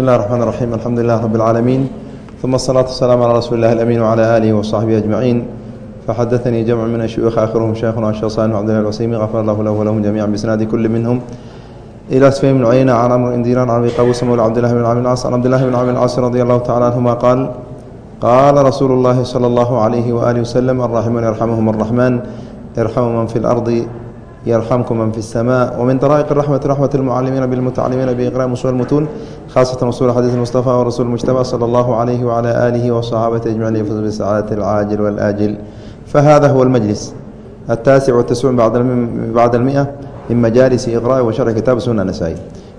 بسم الله الرحمن الرحيم الحمد لله رب العالمين ثم الصلاة والسلام على رسول الله الأمين وعلى آله وصحبه أجمعين فحدثني جمع من الشيوخ آخرهم شيخنا الشيخ صالح عبد الله العسيمي غفر الله له ولهم جميعا بسناد كل منهم إلى سفيان بن عيينة عن عمرو بن دينار عن أبي قابوس مولى عبد الله بن عمرو العاص عن عبد الله بن عمرو العاص رضي الله تعالى عنهما قال قال رسول الله صلى الله عليه وآله وسلم الراحمون يرحمهم الرحمن ارحموا من في الأرض يرحمكم من في السماء ومن طرائق الرحمة رحمة المعلمين بالمتعلمين بإقراء أصول المتون خاصة أصول حديث المصطفى ورسول المجتبى صلى الله عليه وعلى آله وصحابة أجمعين يفوز بالسعادة العاجل والآجل فهذا هو المجلس التاسع والتسعون بعد بعد المئة من مجالس إقراء وشرح كتاب سنة النسائي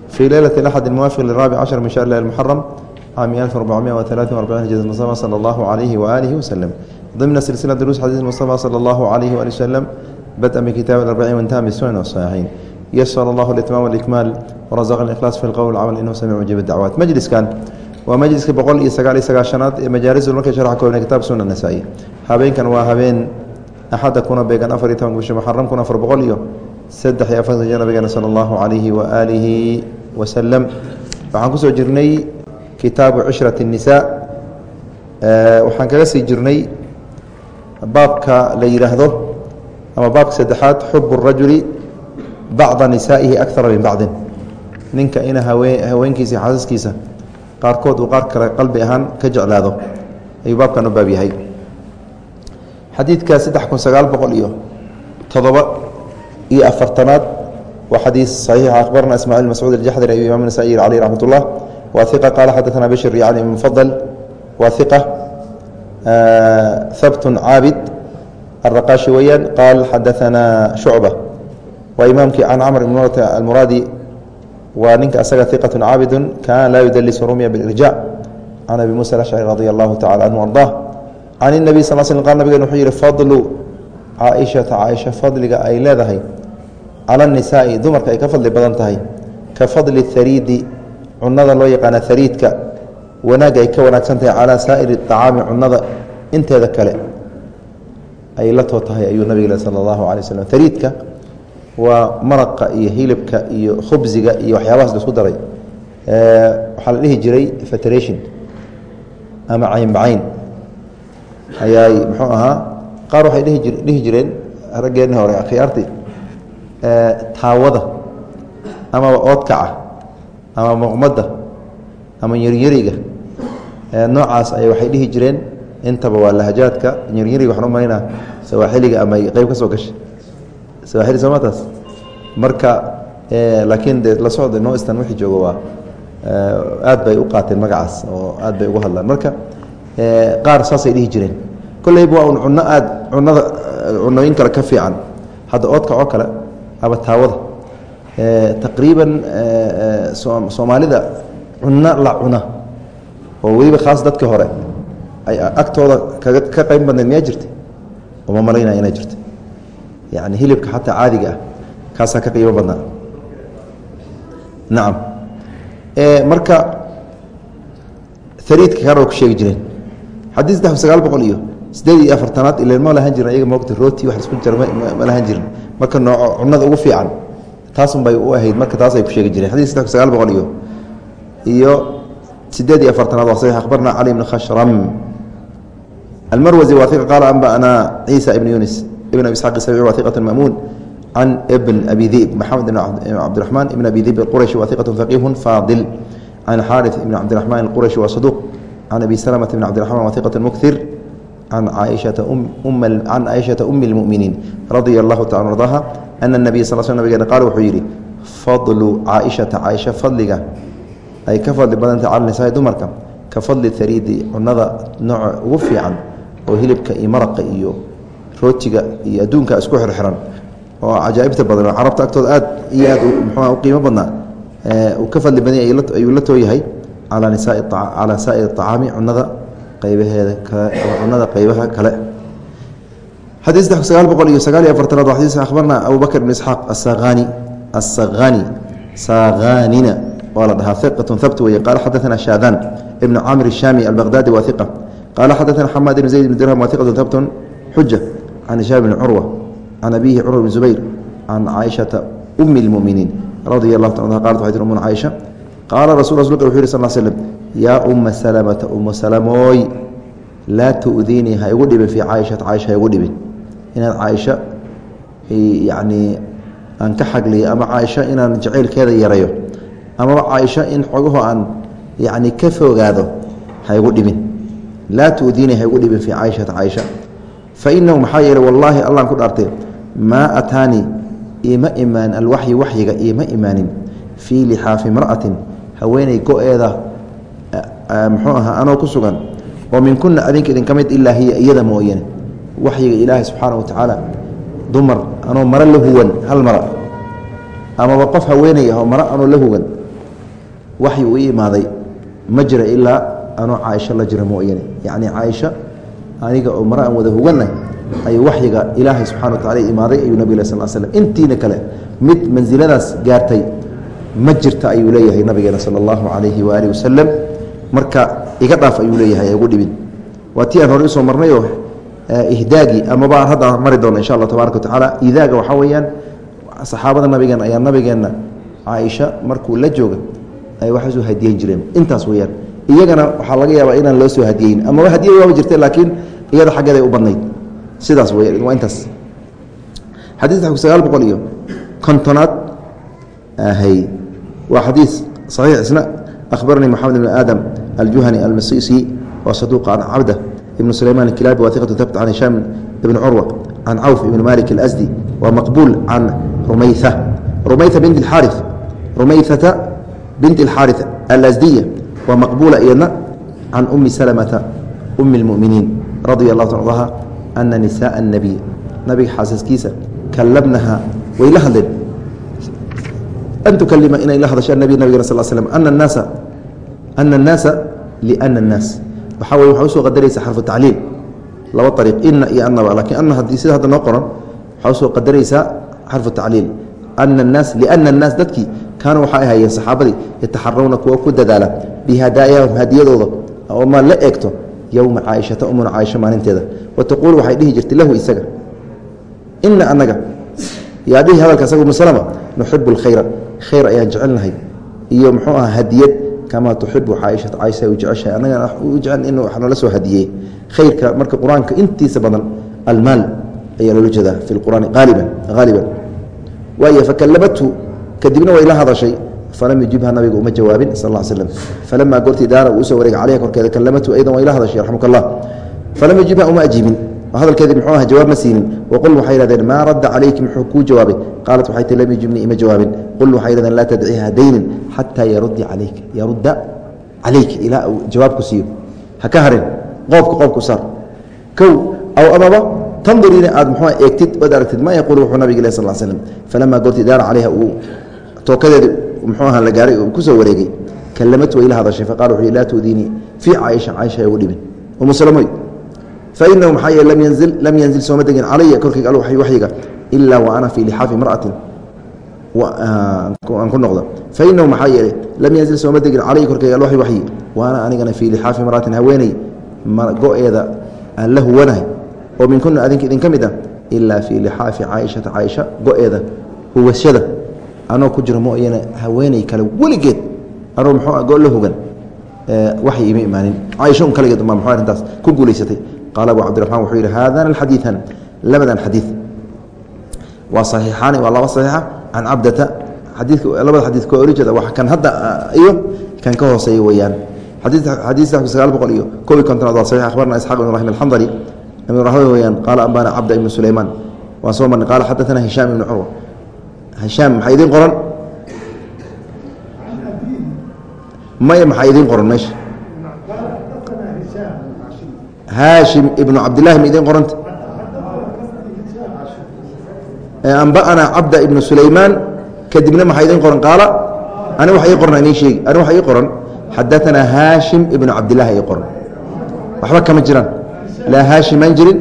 في ليلة الأحد الموافق للرابع عشر من شهر الليل المحرم عام 1443 هجرة المصطفى صلى الله عليه وآله وسلم ضمن سلسلة دروس حديث المصطفى صلى الله عليه وآله وسلم بدءا بكتاب الأربعين وانتهى بالسنن والصحيحين يسر الله الإتمام والإكمال ورزق الإخلاص في القول والعمل إنه سميع مجيب الدعوات مجلس كان ومجلس بقول إيه سقال إيه سقال شنات مجالس الملك شرح كون كتاب سنن النسائي هابين كان وهابين أحد كنا بيجان أفر يتم بش محرم كنا أفر بقول إيه سدح يا فضل جنا بيجان صلى الله عليه وآله وسلم waxaan kusoo jirnay kitaabu cishrat الnisaa waxaan kaga sii jirnay baabka la yidhaahdo ama baabka saddexaad xubu rajuli bacda nisaa'ihi akara min bacdin. Ninka ina haweenkiisa xaasaskiisa qaarkood uu qaar kale qalbi ahaan ka jeclaado ayuu baabkan u baab yahay. Xadiidka saddex kun sagaal boqol iyo todoba iyo afartanaad waa xadiis saxiixa akhbarna ismaaciil mascuud aljaxdari ayuu imaam nasa'i caleyh raxmat ullah wa iqa qaala xadaana bishir yacni mufadal wa iqa ah, habtun caabid الرقاشي weyaan qال xadaثna شhuعبة waa imaamkii can cmr بن almuraadi waa ninka asaga ثiqaة caabid kana laa yudlis rumya bاlirjاع can abi muسى الأشcري radي الlahu taعalى anه arضاه can النبي sl sl qal nabgen wuxuu yihi fadlu caaئiشhaةa caaisha fadliga ay leedahay calى الnisaaءi dumarka ay ka fadli badan tahay ka fadli الhariidi cunada loo yaqaana hariidka wanaagga ay ka wanaagsan tahay calى saa'ir الطacaami cunada inteeda kale ay la too tahay ayuu nabig sal allahu alay slm ariidka waa maraqa iyo hilibka iyo khubsiga iyo waxyaabahaas la isku daray. Waxaa la dhihi jiray federation ama caynbacayn ayaay muxuu ahaa qaar waxay dhihi jireen raggeenni hore khiyaartii taawada amaba oodkaca ama muqmadda ama yaryariga. Noocaas ay waxay dhihi jireen intaba waa lahajaadka yaryariga waxaan u malaynaa sawaaxiliga ama qeyb ka soo gashay. Sawaaxili sooma taas? Marka laakiin dee la socda noistan wixii jooga waa aad bay u qaateen magacaas oo aad bay ugu hadlaan. Marka qaar saasay dhihi jireen kolleyba waa un cunno aad cunada cunooyin kale ka fiican. Hadda oodka oo kale ama taawada. Taqriiban soomaalida cunno la cuna oo weliba khaas dadka hore agtooda ka qayb badneed miyaa jirta uma malaynaya inay jirto yani hilibka xataa caadiga ah kaasaa ka qiimo badnaa. Nacam marka ariidka kaar ku sheegi jireen. Xadii saddex sagaal boqol iyo sideed iyo afartanaad ilan ma lahan jirin ayaga moogta rooti wax isku jira ma lahan jirin. Marka nooco cunada ugu fiican taasun bay u ahayd marka taasay ku sheegi jireen. Xadii saddex sagaal boqol iyo iyo sideed iyo afartanaad waa saxiix akhbarna cali bn khashram. Almarwazi waa iqa qaala anba'ana ciisa ibn yunis ibn abi isxaaq isabici waa iqat mamuun can ibn abi dib maxamed ibn cabdiraxmaan ibn abi dib alqurashi waa iqat faqiihun faadil. Can xaarith ibn cabdiraxmaan alqurashi waa saduuq can abi salamata ibn cabdiraxmaan waa iqat muktir can caaishata umi اlmuminiin radia allahu taala ardaha ana nabiya sal sl nabigeena qaal wuxuu yidhi fadlu caaishata caaisha fadliga ay ka fadli badantah cala nisaai dumarka ka fadli hariidi cunada nooca ugu fiican oo hilibka iyo maraqa iyo rootiga iyo adduunka isku xirxiran oo cajaa'ibta badan oo carabta agtooda aad iyo aad mxua u qiimo badnaa ka fadli badanya ayuu la tooyahay calaa nisaai calaa saa'ir acaami cunada qaybaheeda kale cunada qaybaha kale. Xadii saddex sagaal boqol iyo sagaal iyo afartanaad waa xadiis akhbarna abu bakr ibn isxaaq asaqani asaqani saqanina waa la dhahaa iqatun habt weye qaala xadaana shaadan ibn camr الshami albaqdadi waa iqa qaala xadaana xamaad ibn zayd ibn dirham waa iqatun habtun xuja can hishaam bn curwa can abihi curwa bn zubayr can caaishata umi اlmuminiin radia allahu ta qalat waxay tir umuna caaisha qaala rasul rasulka wuxu yih sal slm yaa uma salamata uma salamooy laa tu'diinii ha igu dhibin fii caaishata caaisha ha igu dhibin inaad caaisha yacnii aan ka xagliyo ama caaisha inaan jacaylkeeda yarayo amaba caaisha in xogaho aan yacni ka fogaado ha igu dhibin. Laa tu'diinii ha igu dhibin fii caaishata caaisha fa inahu maxaa yeeley wallaahi allaan ku dhaartay maa ataanii ima imaan alwaxyi waxyiga ima imaanin fii lixaafi imra'atin haweeney go-eeda muxuu ahaa anoo ku sugan oo min kuna adinka idinka mid ilaa hiya iyada mooyane. Waxyiga ilaahay subxaana wa tacaala dumar anoo maro la huwan hal mara. Amaba qof haweeney ah oo maro anoo la hugan waxyi uu imaaday ma jira ilaa anoo caaisho la jira mooyane yacni caaisha aniga oo maro aan wada huganna ayuu waxyiga ilaahay subxana wa tacala imaaday ayuu nabig sal slm intiina kale mid mansiladaas gaartay ma jirta ayuu leeyahay nabigeena sala allahu calayhi waaalih wasalam marka iga dhaaf ayuu leeyahay ugu dhibin. Waa tii aan hore u soo marnayoo ihdaagii amaba hadda mari doona insha allah tabaaraka wa tacaala idaaga waxaa weeyaan saxaabada nabigeena ayaa nabigeenna caaisha markuu la jooga ay wax isu hadiyan jireen. Intaas weyaan iyagana waxaa laga yaabaa inaan loo soo hadiyeyn ama hadiya waaba jirta laakiin iyada xaggeeda u badnayd. Sidaas weyaan waa intaas. Xadiidka sagaal boqol iyo kontonaad ahay waa xadiis saxiix isna. Akhbaranii moxamed ibn aadam aljuhani almasisi wa saduuqa can cabda ibn sulayman alkilaabi wahiqatu thabt can hishaam ibn curwa can cawf ibn malik alasdi wa maqbuul can rumayha rumayha bint bint اlxaariث alasdiya wa maqbuula iyadna can umi salmata umi اlmuminiin radia اllah ta ardaha ana nisaءa الnabiy nabiga xaasaskiisa kalabnaha way la hadleen an tukalima inay la hadasho nabi nabigena sal slm ana الnaasa ana الnaasa lأna الnaas waxaa wey waxaa usoo qadaraysa xarfu tacliil laba ariiq ina iyo anaba lakiin ana haddii sida hadda noo qoran waxaa usoo qadaraysaa xarfu tacliil ana الnaas lأna الnaas dadkii kaanuu waxay ahaayeen saxaabadii yataxarawna kuwa ku dadaala bihadaayahum hadiyadooda oo ma la eegto yowma caaishata umuna caaisha maalinteeda. Wa taquulu waxay dhihi jirtay lahu isaga ina anaga yaa dhihi hadalka asaga umu salama nuxibu اlkhayra khayr ayaan jecelnahay iyo muxuu aha hadiyad kamaa tuxibu caaishata caaisha u jeceshahay annagana u jecel in wax noola soo hadiyey khayrka marka qur'aanka intiisa badan almaal ayaa loola jeedaa fi lqur'aani aaliban haaliban waay fakalabatu kadibna way la hadashay falam yujibha nabiga uma jawaabin sal l slm falamaa goortii daara uu u soo wareegay caleyha korkeeda kalamatu aydan way la hadashay raxmuk allah falam yujibha uma ajiibin. Hadalkeedii muxuu aha jawaab ma siinin. Waqul waxay yidhahdeen maa radda calayki muxuu kuu jawaabay. Qaalat waxay tii lam yujibnii ima jawaabin. Qul waxay yidhahdeen laa tadciha daynin xataa yarudda calayka. Yarudda calayka ilaa uu jawaabku siiyo. Ha ka harin qoofka qoofku saar kow aw amaba tanduriina aad muxuu eegtid ood aragtid ma yaquulu wuxuu nabiga leh sal l slm falamaa goortii daara calayha uu tookadeedi muxuu aha la gaaray ku soo wareegay. Kalamatu way la hadashay faqala wuxuu laa tudiinii fii caaisha caaisha ugu dhibin. Umu salmoy fainahu maxaa yeele lam yanzil sooma degin calaya korkayga al waxyiga ilaa wa ana fii lixaafi imra'atin. Aan ku noqdo. Fainahu maxaa yeele lam yanzil sooma degin calaya korkayga al waxyi wa ana anigana fii lixaafi imra'atin haweeney go-eeda aan la huwanahay oo min kuna adinka idin ka mid ah ilaa fii lixaafi caaishata caaisha go-eeda huwashada anoo ku jiro mooyane haweeney kale weligeed anoo muxuu go la hugan waxay ima imaanin. Caaisha un kaligeed ma muxuu arrintaas ku guulaysatay qaala abu cabdiraxmaan wuxuu yidhi haadana alxadiidan labadan xadiid waa saxiixaani waa laba saxiixa. Can cabdata xadiidka labada xadiid koo ori jeeda waa kan hadda iyo kan ka hooseeya weeyaan. Xadiid sagaal boqol iyo kob iyo kontonaad waa saxiix akhbarna isxaaq ibn raxim alxandari. Ibn raxwe weeyaan qaala ambana cabda ibnu sulaymaan. Waan soo marnay qaala xadathana hishaam ibnu curwa hishaam maxaa idiin qoran? Maya maxaa idiin qoran meesha? Haashim ibnu cabdillahi ma idiin qoranta? Amba'ana cabda ibnu sulaymaan kadibna maxaa idiin qoran? Qaala ani waxa ii qoran idiin sheegi ani waxa ii qoran. Xadaanaa haashim ibnu cabdillahi ii qoran. Waxba kama jiraan. Laa haashimaan jirin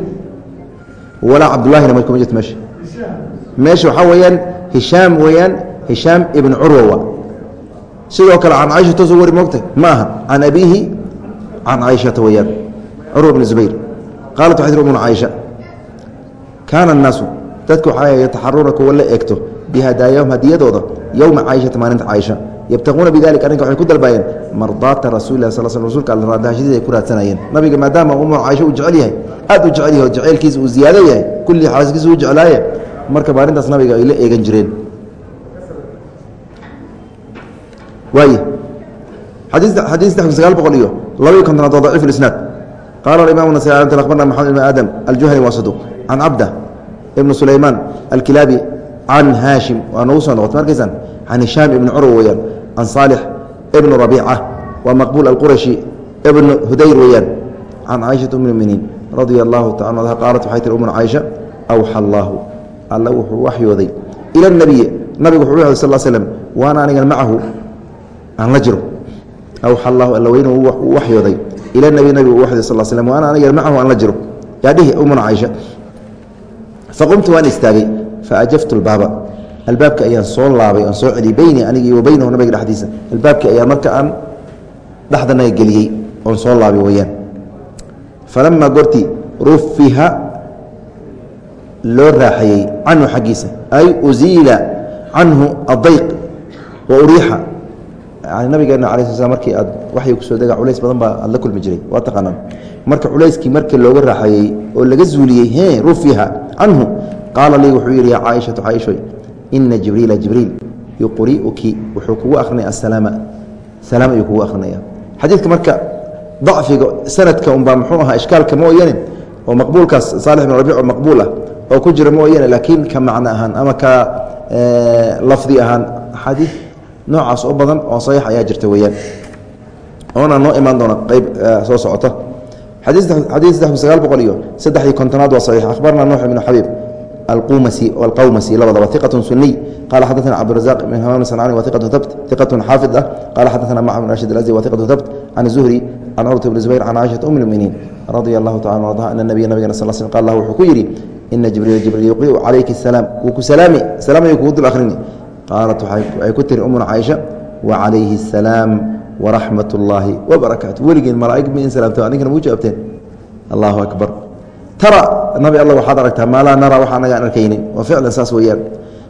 walaa cabdullahina ma kuma jirto meesha. Meesha waxaa weeyaan hishaam weeyaan hishaam ibnu curwa sidoo kale can caaisha toosu wari moogta ma can abiihi can caaishata weeyaan. Curwa bn zubayr. Qaalat waxay tir umuna caaisha kaana annaasu dadku waxaa yataxaruuna kuwa la eegto bihadaayahum hadiyadooda yowma caaishata maalinta caaisha yabtaquuna bidalika arrinka waxay ku dalbaayeen mardaata rasuuli sal sl rsulka alla raadahashadiisa ay ku raadsanayeen. Nabiga maadaama umu caaisho uu jecel yahay aad u jecel yahay oo jaceylkiisa uu ziyaado yahay kulli xaaskiisa uu jeclaaye marka ba arrintaas nabiga ay la eegan jireen. Waay xadii saddex kun sagaal boqol iyo labaiy kontonaad waa daciif isnaad. Qaala imam nas abarna maxamed ibn aadam aljuhani waa saduq can cabda ibn sulaymaan alkilaabi can haashim waa noogu soo noqotay markaysaan can hishaam ibni curwa weyaan can saalix ibn rabiica waa maqbuul alqurashi ibn hudayr weyaan can caaishata um muminiin radia allahu taala anha qaalat waxay tiri umna caaisha awxa allaahu alla wuxuu waxyooday ila nabiyi nabigu wuxuu waxyooday sal slm waana anigan macahu aan la jiro. Awxa allahu alla uu waxyooday ila nabi nabigu u waxyooday sal slm waana anigan macahu aan la jiro. Yaa dhihi umna caaisha faqumtu waan istaagay faajaftu lbaaba albaabka ayaan soo laabay oon soo celiyey beyni anigi wa beynahu nabiga dhexdiisa. Albaabki ayaa marka aan dhexdanaga geliyey oon soo laabay weyaan falamaa gorti rufiha loo raaxayey canhu xaggiisa. Ay uziila canhu adayq wa uriixa. Nabigeena ala sl slam markii aad waxyi ku soo dega culays badan baa aad la kulmi jiray waa taqaanaan. Marka culayskii markii looga raaxayey oo laga zuuliyey he rufiha canhu qaala lii wuxuu yidhi yaa caaishatu caaishoy ina jibriila jibriil yuqri'uki wuxuu kugu akrinaya asalaama salaam ayuu kugu akrinaya xadiidka marka dacfiga sanadka unbaa muxuu ahaa ishkaalka mooyane oo maqbuulkaas saalix bin rabiic oo maqbuul ah oo ku jira mooyane laakiin ka macno ahaan ama ka lafdi ahaan xadiid noocaas oo badan oo saxiix ayaa jirta weeyaan. Oona noo imaan doona qeyb soo socota. Xadii saddex kun sagaal boqol iyo saddexdii kontonaad waa saxiix. Akhbarna nuux ibnu xabiib alqumasi alqawmasi labadaba iqatun suniy qala xadaثna cabdirazaq ibn hamam sancani wa iqatu habt iqatun xaafid ah. Qala xadaثna macmar bin rashid alazdi wa iqatu habt can zuhri can curwata bni zubayr can caaishata um lmuminiin radia allahu tacala ardaha ana nabiya nabigana sal sl qal lah wuxuu ku yidhi ina jibriila jibriil yuqri'u calayki asalaam wuu ku salaami salaam ayuu kugu dul akhrini qaalat waxay ku tiri umuna caaisha wacalayhi asalaam waraxmat اllaahi wbarakaatu weligeen malaaig ma in salaamto adinkana muu jawaabteen allahu akbar tara nabi alla waxaad aragtaa maa laa nara waxa anaga aan arkaynin waa ficlan saas weeyaan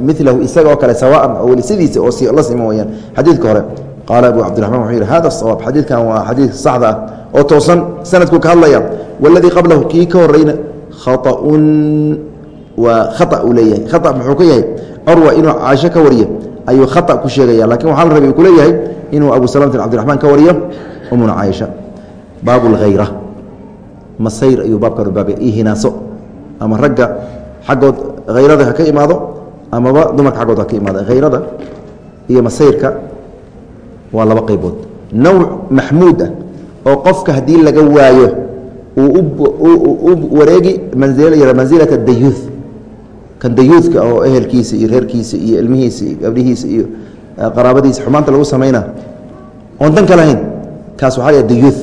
milahu isagoo kale sawaan oo weli sidiisa oo la siman weyaan xadiidka hore qaala abu cabdiraxman wuxuu yidhi hada sawaab. Xadiidkan waa xadiid saxda ah oo toosan sanadkuu ka hadlaya waladii qablahu kii ka horeyna khaطaun waa khaa uu leeyahay. Khaa muxuu ka yahay? Curwa inuu caaisho ka wariyo ayuu khaa ku sheegaya laakiin waxaa la rabay uu ku leeyahay inuu abu salamtin cabdiraxmaan ka wariyo umuna caaisha baab اlhayra masayr ayuu baabkan u baabay iyo hinaaso ama ragga xaggood hayrada ha ka imaado amaba dumarka xaggood ha ka imaado hayrada iyo masayrka waa laba qaybood. Nawc maxmuud ah oo qofka haddii laga waayo uu u wareegi mansilata dayuuth kan dayuudka oo ehelkiisa iyo reerkiisa iyo ilmihiisa iyo gabdhihiisa iyo qaraabadiisa xumaanta lagu samayna. Oon dan ka lahayn kaas waxaa la dayuuth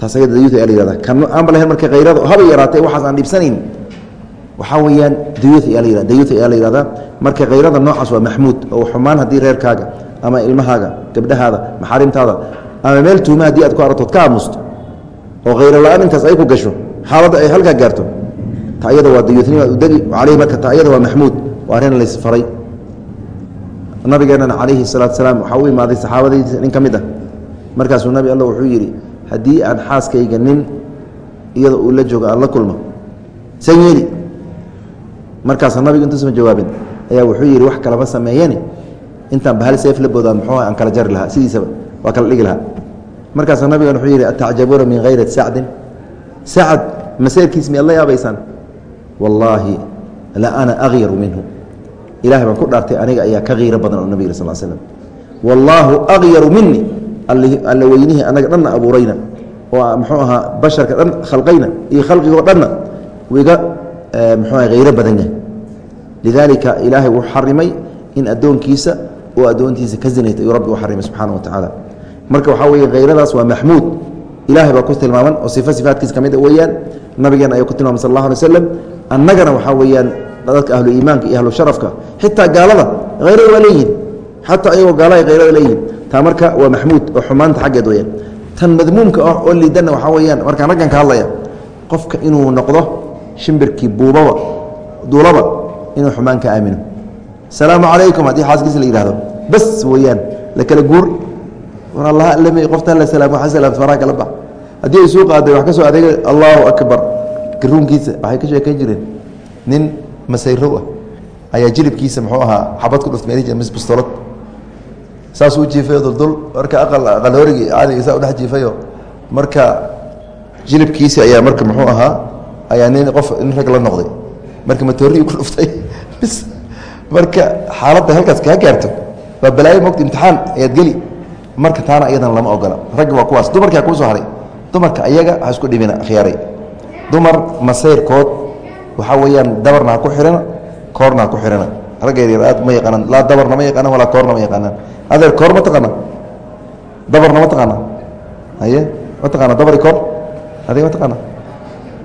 taas ayada dayuuth ayaa la yihahda kan aanba lahayn marka hayrada haba yaraatee waxaas aan dhibsanayn waxaa weeyaan dayuuth ayaa la yihahdaa marka hayrada noocaas waa maxmuud oo xumaan haddii reerkaaga ama ilmahaaga gabdhahaada maxaarimtaada ama meel tuuma haddii aad ku aragtood ka aamusto oo khayro la'aan intaas ay ku gasho xaaladda ay halkaa gaarto tayada waa dayuutnima udegi aleyh marka tayada waa maxmuud waa arrin laysfaray nabigeenana calayhi salaatu salaam waxaa u imaaday saxaabadiisa nin ka mid ah. Markaasuu nabi alla wuxuu yidhi haddii aan xaaskayga nin iyada uu la joogo aan la kulmo. San yeeli markaasa nabigu intuusan jawaabin ayaa wuxuu yidhi wax kalama sameeyene intaan bahal seef la boodaan muxuu aan kala jari lahaa sidiisaba waa kala dhigi lahaa. Markaasaa nabigan wuxuu yidhi atacjabuuna min hayrat sacdin. Sacad maseerkiis miyaad la yaabaysaan? Wallaahi la ana akyaru minhu. Ilahay baan ku dhaartay aniga ayaa ka kiiro badan oo nabig sal slm wallaahu akyaru mini alla weynihii anaga dhanna abuurayna oo muxuu ahaa basharka dhan khalqayna iyo khalqigoo dhanna wiga muxuu aha hayro badan yahay lidaalika ilaahay wuu xarimay in addoonkiisa uu addoontiisa ka zinayta ayuu rabbi u xarimay subxaana wa tacaala. Marka waxaa weeye hayradaas waa maxmuud. Ilahay baa ku tilmaaman oo sifo sifaatkiisa ka mid a weeyaan. Nabigeena ayuu ku tilmaamay sal allah alay waslam annagana waxaa weeyaan dadka ahlu iimaanka iyo ahlu sharafka xitaa gaalada hayrada waa leeyihiin xataa ayagoo gaalaha hayrada leeyihiin taa marka waa maxmuud oo xumaanta xaggeed weyaan tan madmuumka ah oo liidanna waxaa weyaan markaan raggan hadlaya qofka inuu noqdo shimbirkii buubaba duulaba inuu xumaan ka aamino. Asalaamu calaykum haddii xaaskiisa la yihahdo bas weyaan la kala guur. War qofta la salaam waa salaam faraha kala bax haddii ay suu qaaday wax ka soo adeega allahu akbar. Garuunkiisa waxay ka sheekayn jireen. Nin masayrow ah ayaa jilibkiisa muxuu ahaa xabad ku dhuftay meel mis bistolad saasuu ujiifayo duldul marka aqal aqal horigi caadiga saa udhex jiifayo marka jilibkiisi ayaa marka muxuu ahaa ayaa nin qof nin rag la noqday. Marka matooriyi ku dhuftay bis marka xaaladda halkaas kaa gaarto waa balaayo mogta imtixaan ayaad geli. Marka taana iyadan lama ogola. Ragga waa kuwaas. Dumarkaa kuu soo haray. Dumarka ayaga ha isku dhibina khiyaaray. Dumar masayrkood waxaa weeyaan dabarna ha ku xihana koorna ha ku xihana ragga yaryar aad ma yaqaanaan. Laa dabarna ma yaqaanaan walaa koorna ma yaqaanaan. Adeer koor ma taqaana dabarna ma taqaana haye? Ma taqaana dabari koor? Adiga ma taqaana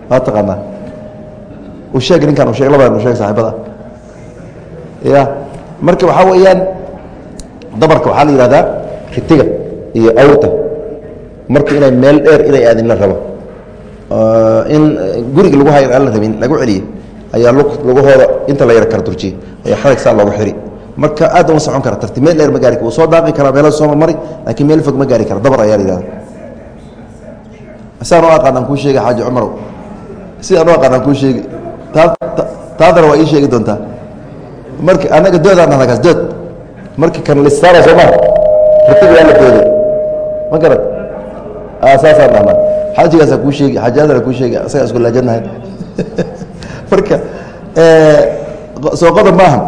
waa taqaanaa? U sheeg ninkan u sheeg labadan u sheeg saaxibada ya. Marka waxaa weeyaan dabarka waxaa la yihahdaa ritiga iyo awrta. Marka inay meel dheer inay aadin la rabo. In guriga lagu hay aan la rabin lagu celiye ayaa lugahooda inta la yar kala durjiye ayaa xadag saa looga xiri. Marka aad uma socon kara tarti meel dheer ma gaari wuu soo daaqi karaa meela soo marmari laakiin meel fog ma gaari kara dabar ayaa la yihahda saan u aqaan aan kuu sheega xaaji cumarow sidaan u aqaan aan kuu sheegi taa taadana waa ii sheegi doontaa marka anaga doodaan nahakaas dood. Marka kan listaara soo maa ritiga waa la dooday ma garan saasaan dhahnaa. Xaajigaasaa kuu sheegi xaajiadana kuu sheegi asagaa isku laajanahay marka soo qodob maaha.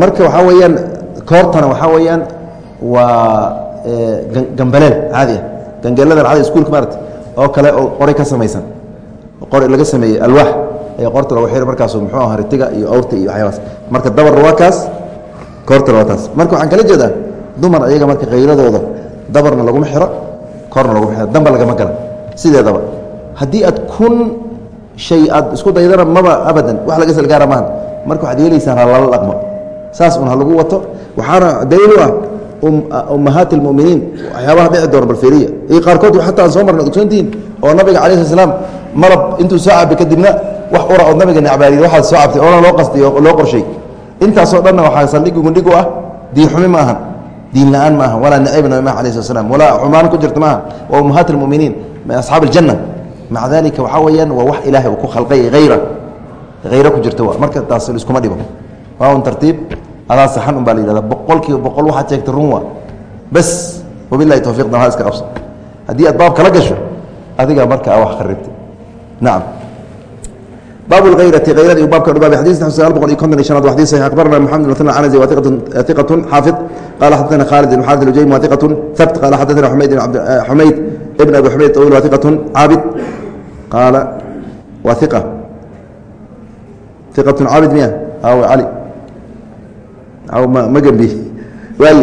Marka waxaa weeyaan koortana waxaa weeyaan waa gambaleel caadi ah. Gangeeladan caadi iskuulka maarata oo kale oo qoray ka samaysan. Qori laga sameeyey alwaax qorta lagu xiri markaasu muxuu aha ritiga iyo awrta iyo waxyaabaas marka dabarna waa kaas koortana waa taas. Marka waxaan kala jeedaa dumar ayaga marka khayradooda dabarna laguma xiro koorna laguma xiro. Damba lagama gala. Sideedaba haddii aad kun shay aad isku daydana maba abadan wax laga salgaara maaha marka waxaad yeelaysaan ha lala dhaqmo. Saas un ha lagu wato. Waxaana daliil u ah ummahaati اlmuminiin waxyaabaha dhici doona balferiya iyo qaarkood xataa aan soo marna ogsoontihiin oo nabiga cala sl slam malab intuu soo cabay kadibna wax ura oo nabiga necbaariy waxaad soo cabtay oona loo qastay oo loo qorshay. Intaasoo dhanna waxaa saldhigi gundhig u ah diin xumi ma aha diin la'aan ma aha walaa nacayb nabi mah alah sl slam walaa xumaan ku jirta maaha waa ummahaat اlmuminiin min asxaabi اljanna maca dalika waxaa weeyaan waa wax ilaahay uu ku khalqay hayra hayro ku jirta wa marka taas iskuma dhibo waa un tartiib adaa saxan un baa la yihahda boqol kiiba boqol waxaad sheegtay run waa. Bas wabilahi towfiiqna waa iska qabso. Haddii aad baab kala gasho adigaa marka a wax kharibtay nacam bab اhayrati hayradi u babka dhubaabi xadis sagaal boqol iyo konton iyo shanaad waxdii saxiix akhbarana moxamed bin muthan canazi waa iqatun xaafid qala xadaثana khalid ibn xarid اlujaymi waa iqatun habt qala xadaثana xumayd xumayd ibn abi xumayd awil waa iqatun caabid qaala waa iqa iqatun caabid miya aw cali aw ma gembi waay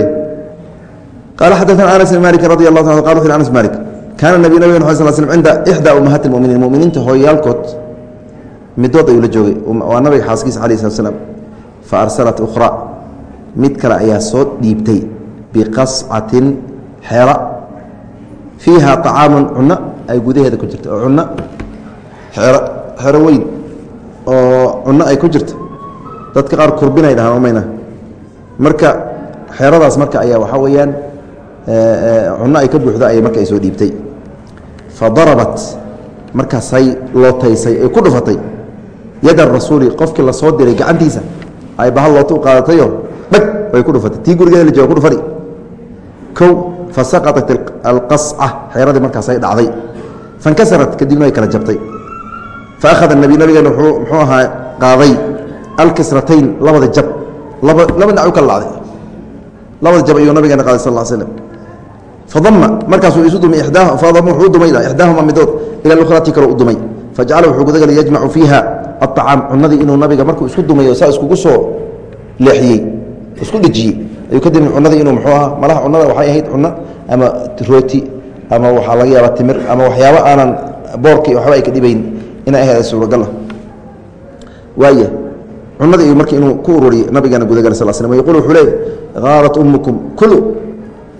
qaala xadaثana anas bn malik radi allah ta qala anas malik kaana nabiy nabig ا sl slm cinda ixdaa ummahaati اlmuminiin muminiinta hooyaalkood midood ayuu la joogay. Waa nabiga xaaskiisa alayh slat slam fa arsalat ukhra. Mid kale ayaa soo dhiibtay biqascatin xeera. Fiiha طacaamun cunno ay gudaheeda ku jirta oo cunno xeero xero weyn oo cunno ay ku jirto. Dadka qaar kurbinay dhahaan mayna. Marka xeeradaas marka ayaa waxaa weeyaan cunno ay ka buuxdo ayay marka ay soo dhiibtay. Fa darabat. Markaasay lootaysay ay ku dhufatay yada rasuuli qofkii la soo diray gacantiisa. Ay bahal loota u qaadatayo? Dhag way ku dhufatay tii gurigeeda la jooga ku dhufani kow fa alqasca xeeradii markaasay dhacday. Fankasarat kadibna way kala jabtay. Fa akhada nabi nabigeena muxuu ahaa qaaday alkisratayn labada jab. Laba laba dhinac u kala dhacday. Labada jab ayuu nabigeena qaaday sal l slm fadama markaasuu isu dumay fadama wuxuu u dumay ixdaahuma midood. Ila ukhrati kale u dumay. Fajacala wuxuu gudagalay yajmacu fiiha aطacaam cunadii inuu nabiga markuu isku dumayo saa iskugu soo leexiyey isku dhejiyey. Ayuu kadibna cunadii inuu muxuu aha malaha cunada waxay ahayd cuno ama rooti ama waxaa laga yaaba timir ama waxyaabo aanan boorki waxba ay ka dhibayn inay ahayd suuragala waaya cunadii marka inuu ku ururiy nabigeena gudagal sal slm yqul wuxuu leey aarat ummukum kulu.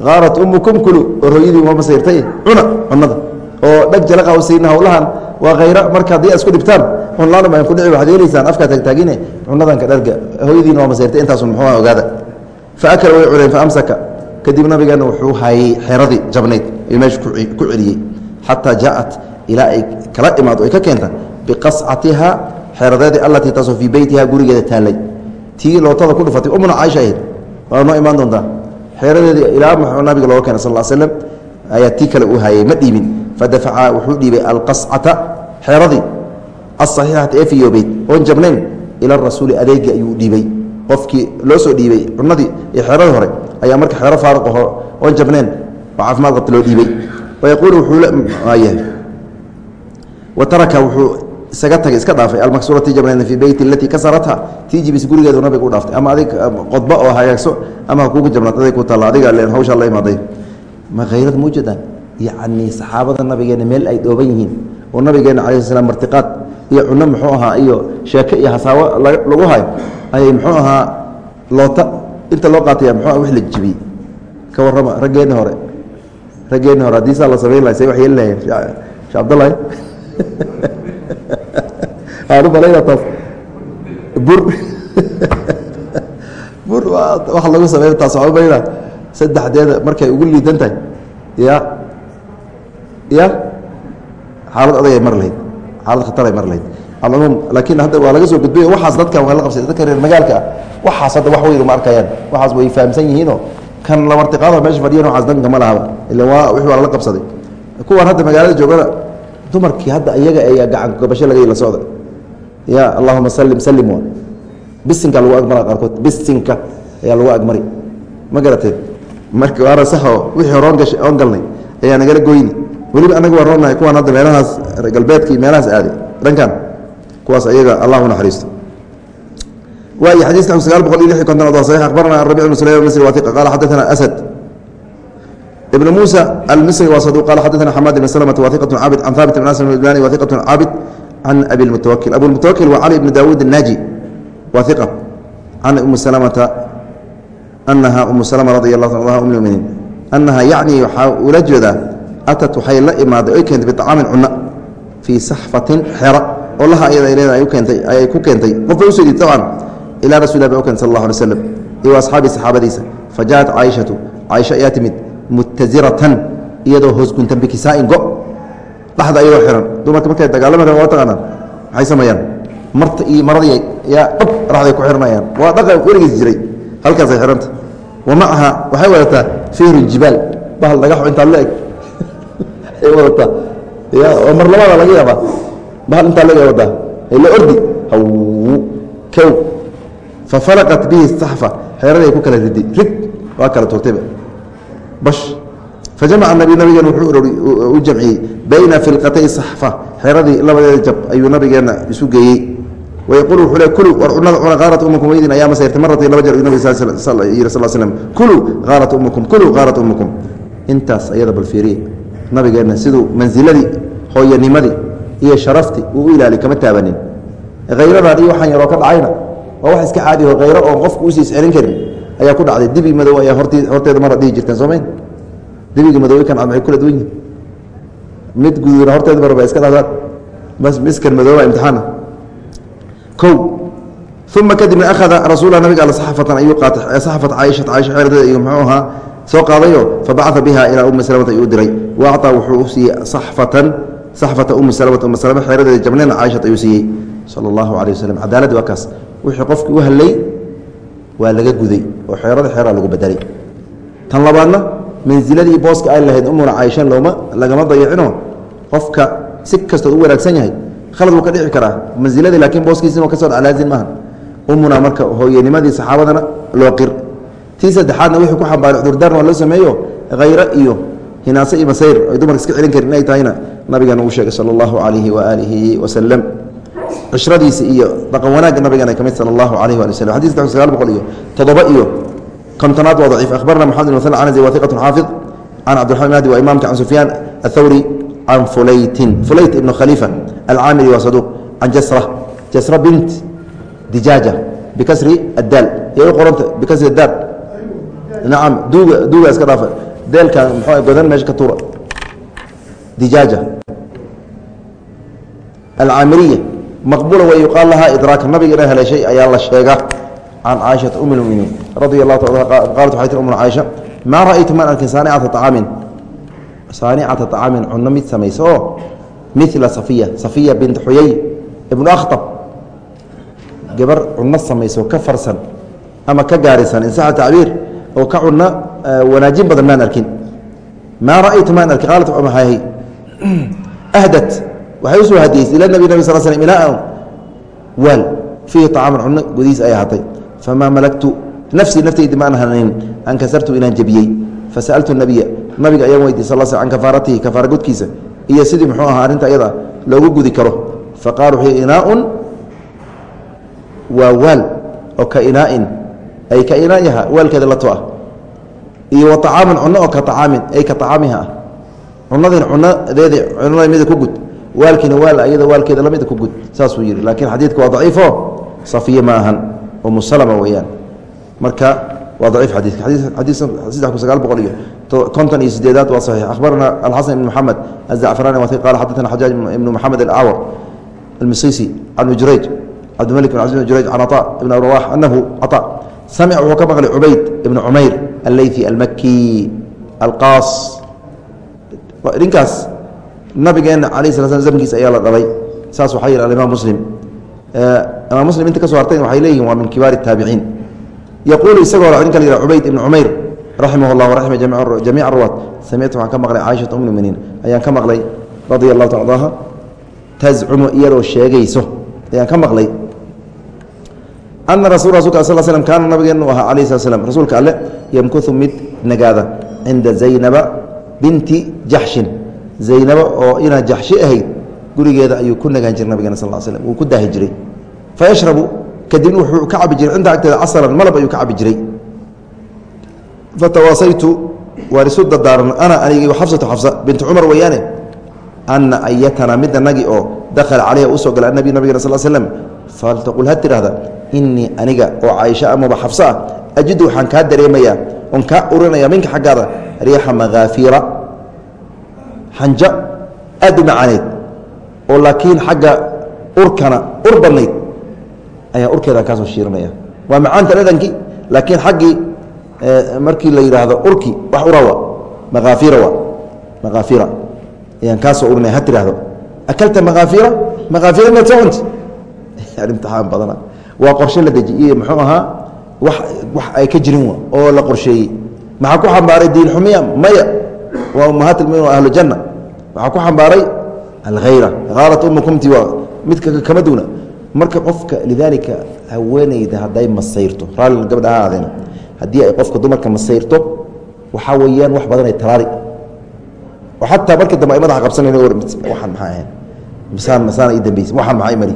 Aarat ummukum kulu. Oo hooyadii uma masayrtay cuna cunada. Oo dhag jalaqa usayna hawlahan waa khayra. Marka haddii ad isku dhibtaan cunlaana baan kudhici waxad yeelaysaan afkaa taagtaagine cunadanka dharga hooyadiina waa masayrtay intaasun muxuu ogaada. Fa akala way cuneen fa amsaka. Kadib nabigeena wuxuu hayey xeradii jabnayd ayuu meesha ku celiyey. Xataa jaaءat ilaa ay kala imaado ay ka keenta biqascatiha xeeradeedii allatii taasoo fii beytiha gurigeeda taallay. Tii lootada ku dhufatay umuna caaisha ahayd. Waa noo imaan doontaa. Xeeradeedii ilaa nabiga looga keena sal slam ayaa tii kale u hayey ma dhiibin fadafaca wuxuu dhiibay alqascata xeeradii. Asaxiixata ee fiyoobeyd oon jabnayn ila rasuuli adeegi ayuu dhiibay. Qofkii loo soo dhiibay cunadii iyo xeeradii hore ayaa marka xeero faaruq aho oon jabnayn oo caafimaad qabta loo wayaquulu wuxuu wa taraka wuxuu isaga tagay iska dhaafay almaksuurati jabnayn fii beyti alatii kasaratha tii jibis gurigeedu nabiga u dhaaftay. Ama adig qodba oo hagaagso ama hakuuga jabnaat aday ku taalla adiga leen hawshaa la imaaday ma khayrad muujadan yacni saxaabada nabigeena meel ay dhooban yihiin oo nabigeena cala slam martiqaad iyo cuno muxuu ahaa iyo sheeke iyo hasaawo lagu hayo ayay muxuu ahaa loota inta loo qaataya muxuu wix la jibiyey. Ka warrama raggeenni hore raggeenni hore haddii la samayn lahay say wax yeeli lahayeen shee cabdallahi aanu malayna taas. Bur. Bur wax lagu samey taas waxba mayna saddexdeeda markay ugu liidan tahay ya ya xaalad adagay mar lahayd. Xaalad khataray mar lahayd. Alcumuum laakiin hadda waa laga soo gudbay waxaas dadkan waa la qabsay dadka reer magaalka ah. Waxaas hadda wax weyn uma arkayaan waxaas way fahamsan yihiinoo kan la martiqaado meesha fadhiyan waxaas danka ma lahaba ila waa wixii waa lala qabsaday. Kuwan hadda magaalada joogana dumarkii hadda iyaga ee gacan gabasho laga la socda. Ya allahuma salim salim wa. Bisinka lagu agmara qaarkood bisinka ayaa lagu agmari ma garateed marka waana saxo wixii hore on ayaa nagala goyni weliba anaga waa roonahay kuwaan hadda meelahaas galbeedka iyo meelahaas aaday dhankan kuwaas ayaga allah u naxariisto waay xadiiska sagaal boqol iyo lix iyo konton waa saxiix akhbarana rabic bn sulaym misri watiqa qaala xadathana asad ibn muسى almisri waa صdوq qal xadثna xamad بn slmة waثiqة cabid can haabit بn asm اblani waثiqaة cabid can abi اlmutawakil abulmutawakil waa cali bn dawuud الnaaji waثiqa can umi slmata anaha umu slma radi اlah ta um muminiin anaha yacni waxaa ula jeedaa atat waxay la imaaday oy keentay bicaamin cunna fii saxfatin xero oo laha ayada ay leedahay keentay ayay ku keentay qofka u soo diid tabcan ilaa rasulilah ba u keentay sal allah alay slam iyo asxaabii saxaabadiisa fa jaءat caaishatu caaisha ayaa timid mutaziratan iyadoo hoosguntan bikisaa'in go dhexda ayadoo xihan dumarka markay dagaalami waa taqaanaan maxay sameeyaan marta iyo maradii yaa dhab dhaxday ku xihanayaan waa dhaqan weligiis jiray halkaasay xihanta wa macaha waxay wadataa fihrun jibaal bahal dhagaxu intaa wadataa oo mar labaada laga yaabaa. Bahal intaa leg ay wadaa la ordi kow fa falaqat bihi saxfa xeeradii ay ku kala ridi. Rig waa kala tuurtayba bash. Fajamaca nabi nabigeena wuxuu u jamciyey bayna filqatay saxfa xeradii labadeeda jab ayuu nabigeena isu geeyey. Wayaquul wuxuu le kulu war cunada cuna qaarat umukum weydin ayaa masayrtay marratay laba jeer nabig yiri sal slm kulu qaarat umukum kulu qaarat umukum intaas ayada bal fiiriye nabigeenna siduu mansiladii hooyanimadii iyo sharaftii uu u ilaaliy kama taabanin. Khayradan iyo waxaan yaroo ka dhacayna waa wax iska caadiho khayro oon qofku usi iscelin karin ayaa ku dhacday. Dibi madow ayaa horteeda mara dhihi jirteen soomayn dibiga madow kan cad maxay kula duwan yihiin mid guduuna horteeda mara ba iska dhadaan bas miskan madooba imtixaana kow uma kadibna akhada rasuula nabiga al saxafatan ayuu qaatay saxafat caaishata caaisha xeeradeeda iyo muxuu ahaa soo qaadayo fabacaa biha ilaa umi salamata ayuu diray wa acطaa wuxuu u siiyey saxfatan saxfata umi salamata umi salama xeeradeeda jabnayna caaishata ayuu siiyey sala allahu calayh wasalam cadaaladdi waa kaas. Wixii qofkii u hallay waa laga guday oo xeerada xeeraa lagu bedelay tan labaadna mansiladii booska ay lahayd umuna caaishan looma lagama dayacino qofka si kastood u wanaagsan yahay khalad wuu ka dhici karaa. Mansiladii laakiin booskiisi inuu ka soo dhaca laazim maaha umuna marka hooyanimadii saxaabadana loo qir. Tii saddexaadna wixii ku xambaaray hinaase iyo masayr ay dumarka iska celin karin inay tahayna nabigeena uu sheegay sala allahu calayhi waaalihi wasalam cishadiisi iyo dhaqan wanaagga nabigeena ka mid sala allahu alayh waali waslm xadis sagaal boqol iyo toddoba iyo kontonaad waa daciif. Akhbarna maxamed bin muthan anazi wa xaafid. Can cabdiraxman mahdi waa imaamka can sufyaan athawri can fulaytin. Fulayt ibnu khaliifa alcaamiri waa saduuq can jasra. Jasra bint dijaaja bikasri addaal. Yay u qoranta bikasri addaal? Nacam duuga duuga iska dhaafa deelkan muxuu godan meesha ka tuura. Dijaaja. Alcaamiriya maqbula wa yuqaal lahaa idraaka nabiga ina haleeshay ayaa la sheega can caaishata um lmuminiin radi allahu ta qaalat waxay tir umna caaisha maa ra'aytu maan arkin saanicata acaamin saanicata acaamin cunno mid samaysa oo mila safiya safiya bint xuyay ibnu akhtab. Gabar cunno samayso ka farsan ama ka gaarisan insaxa tacbiir oo ka cunno wanaajin badan maan arkin. Maa ra'aytu maan arkin qaalat maxay? Ahdat. Waxay u soo hadiyeysay ila nabi nab sal slm inaan waal. Fiihi طacaaman cunno gudihiis ay ahaatay. Famaa malagtu nafsii naftaydi maan hanayn an kasartu inaan jebiyey fasa'altu nabiya nabiga ayaan weydiy sal sl can kafaaratihi kafaara gudkiisa iyo sidii muxuu ahaa arrinta ayada loogu gudi karo. Faqala wuxuu inaaun waa waal oo ka inaain ay ka inaanyaha waalkeeda la to ah. Iyo wa cunno oo ka acaamin ay ka acaamiha ah. Cunadina cunadeeda cunada mida ku gud. Waalkiina waal ah, ayada waalkeeda lamida ku gud. Saasuu yihi laakiin xadiidka waa daciifo. Safiye ma ahan umu salama weeyaan. Marka waa daciif xadiidka saddex kun sagaal boqol iyo konton iyo sideedaad waa saxiix. Akhbarana alxasan ibn maxamed azacfaraani wati qala xaddatana xajaaj ibnu maxamed alacwar almisisi can ujrayj cabdimalik bn cabdi can cata ibn rawax anahu cata samic wuxuu ka maqlay cubayd ibn cumayr alleythi almaki alqaas ninkaas nabigeena ala sla sl zamkiisa ayaa la dhalay saas waxaa yihi alimaam muslim imaam muslim inta ka so hartay waxay leeyihiin waa min kibaar taabiciin yaquulu isagoo ninka la yihah cubayd ibn cumayr raximah llah waraxima jamiica ruwaat samictu waxaan ka maqlay caaishata um muminiin ayaan ka maqlay radia allahu ta adaha tazcumu iyadoo sheegayso ayaan ka maqlay ana rasu rasulka sal slm kaana nabigeenu ahaa alayh slat slam rasuulka alle yamkuhu mid nagaada cinda zaynaba binti jaxshin zaynaba oo inaa jaxshi ahayd gurigeeda ayuu ku nagaan jiray nabigeen sal slm wuu ku daahi jiray fayashrabu kadibna wuxuu ka cabi jiray cinda agteeda casalan malab ayuu ka cabi jiray fatawaasaytu waan isu dardaaran ana anigi xafsatu xafsa bintu cumar weeyaane ana ayatana midda nagi oo dakhala caleyha u soo gala anabi nabigeen sal slm faltaqul ha tidhaahda inii aniga oo caaisha amaba xafsa ah ajidu waxaan kaa dareemayaa oon kaa urinaya minka xaggaada riixa makaafiira xanjo aad u macaaneyd oo laakiin xagga urkana ur badnayd ayaa urkeedaan kaasoo shiirinaya waa macaanta dhadhankii laakiin xaggii markii la yidhaahdo urki wax urawa makaafiira wa makaafiira ayaan kaasoo urinaya ha tidhaahdo akalta makaafiira makaafiira maad soo cunti imtixaan badana waa qorshe la dejiye muxuu ahaa wax wax ay ka jirin oo la qorsheeyey. Maxaa ku xambaaray diin xumiya? Maya. Waa ummahaat ilmumin ahlu janna. Waxaa ku xambaaray alkhayra qaalat umukumti waa mid kama duuna. Marka qofka lidaalika haweeneyda hadday masayrto raalli gabdha ha ahaadeen haddii ay qofka dumarka masayrto waxaa weeyaan wax badan ay talaali. Oo xataa markii dambe ay madaxa qabsanayn waxaan maxaa ahayn? Misaan masaan ii dambeysay waxaan maxaa mari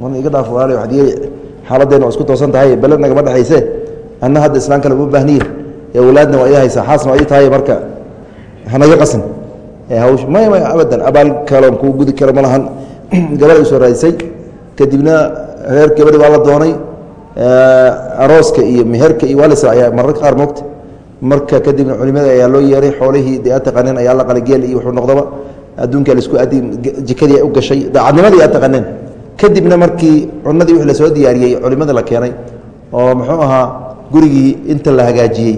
mar iga dhaaf walaali waxaad yeeli xaaladdeena waa isku toosan tahay beled nagama dhexayse anna hadda islaan kale uma baahniye ee walaadna waa ii haysaa xaasna waa ii tahay marka. Hanaga qasin. Hawsh may may abadan abaal kaloon kuu gudi karo ma lahan. Gabadha soo raadisay kadibna reer gabadhi waa la doonay. Arooska iyo meherka iyo waa la saaciyaa mararka qaar moogta. Marka kadibna culimada ayaa loo yeeray xoolihii dee a taqaneen ayaa la qala geel iyo wuxuu noqdaba adduunka la isku adi jikadii u gashay daacadnimadii a taqaneen kadibna markii cunadii wix la soo diyaariyey culimada la keenay oo muxuu ahaa gurigii inta la hagaajiyey.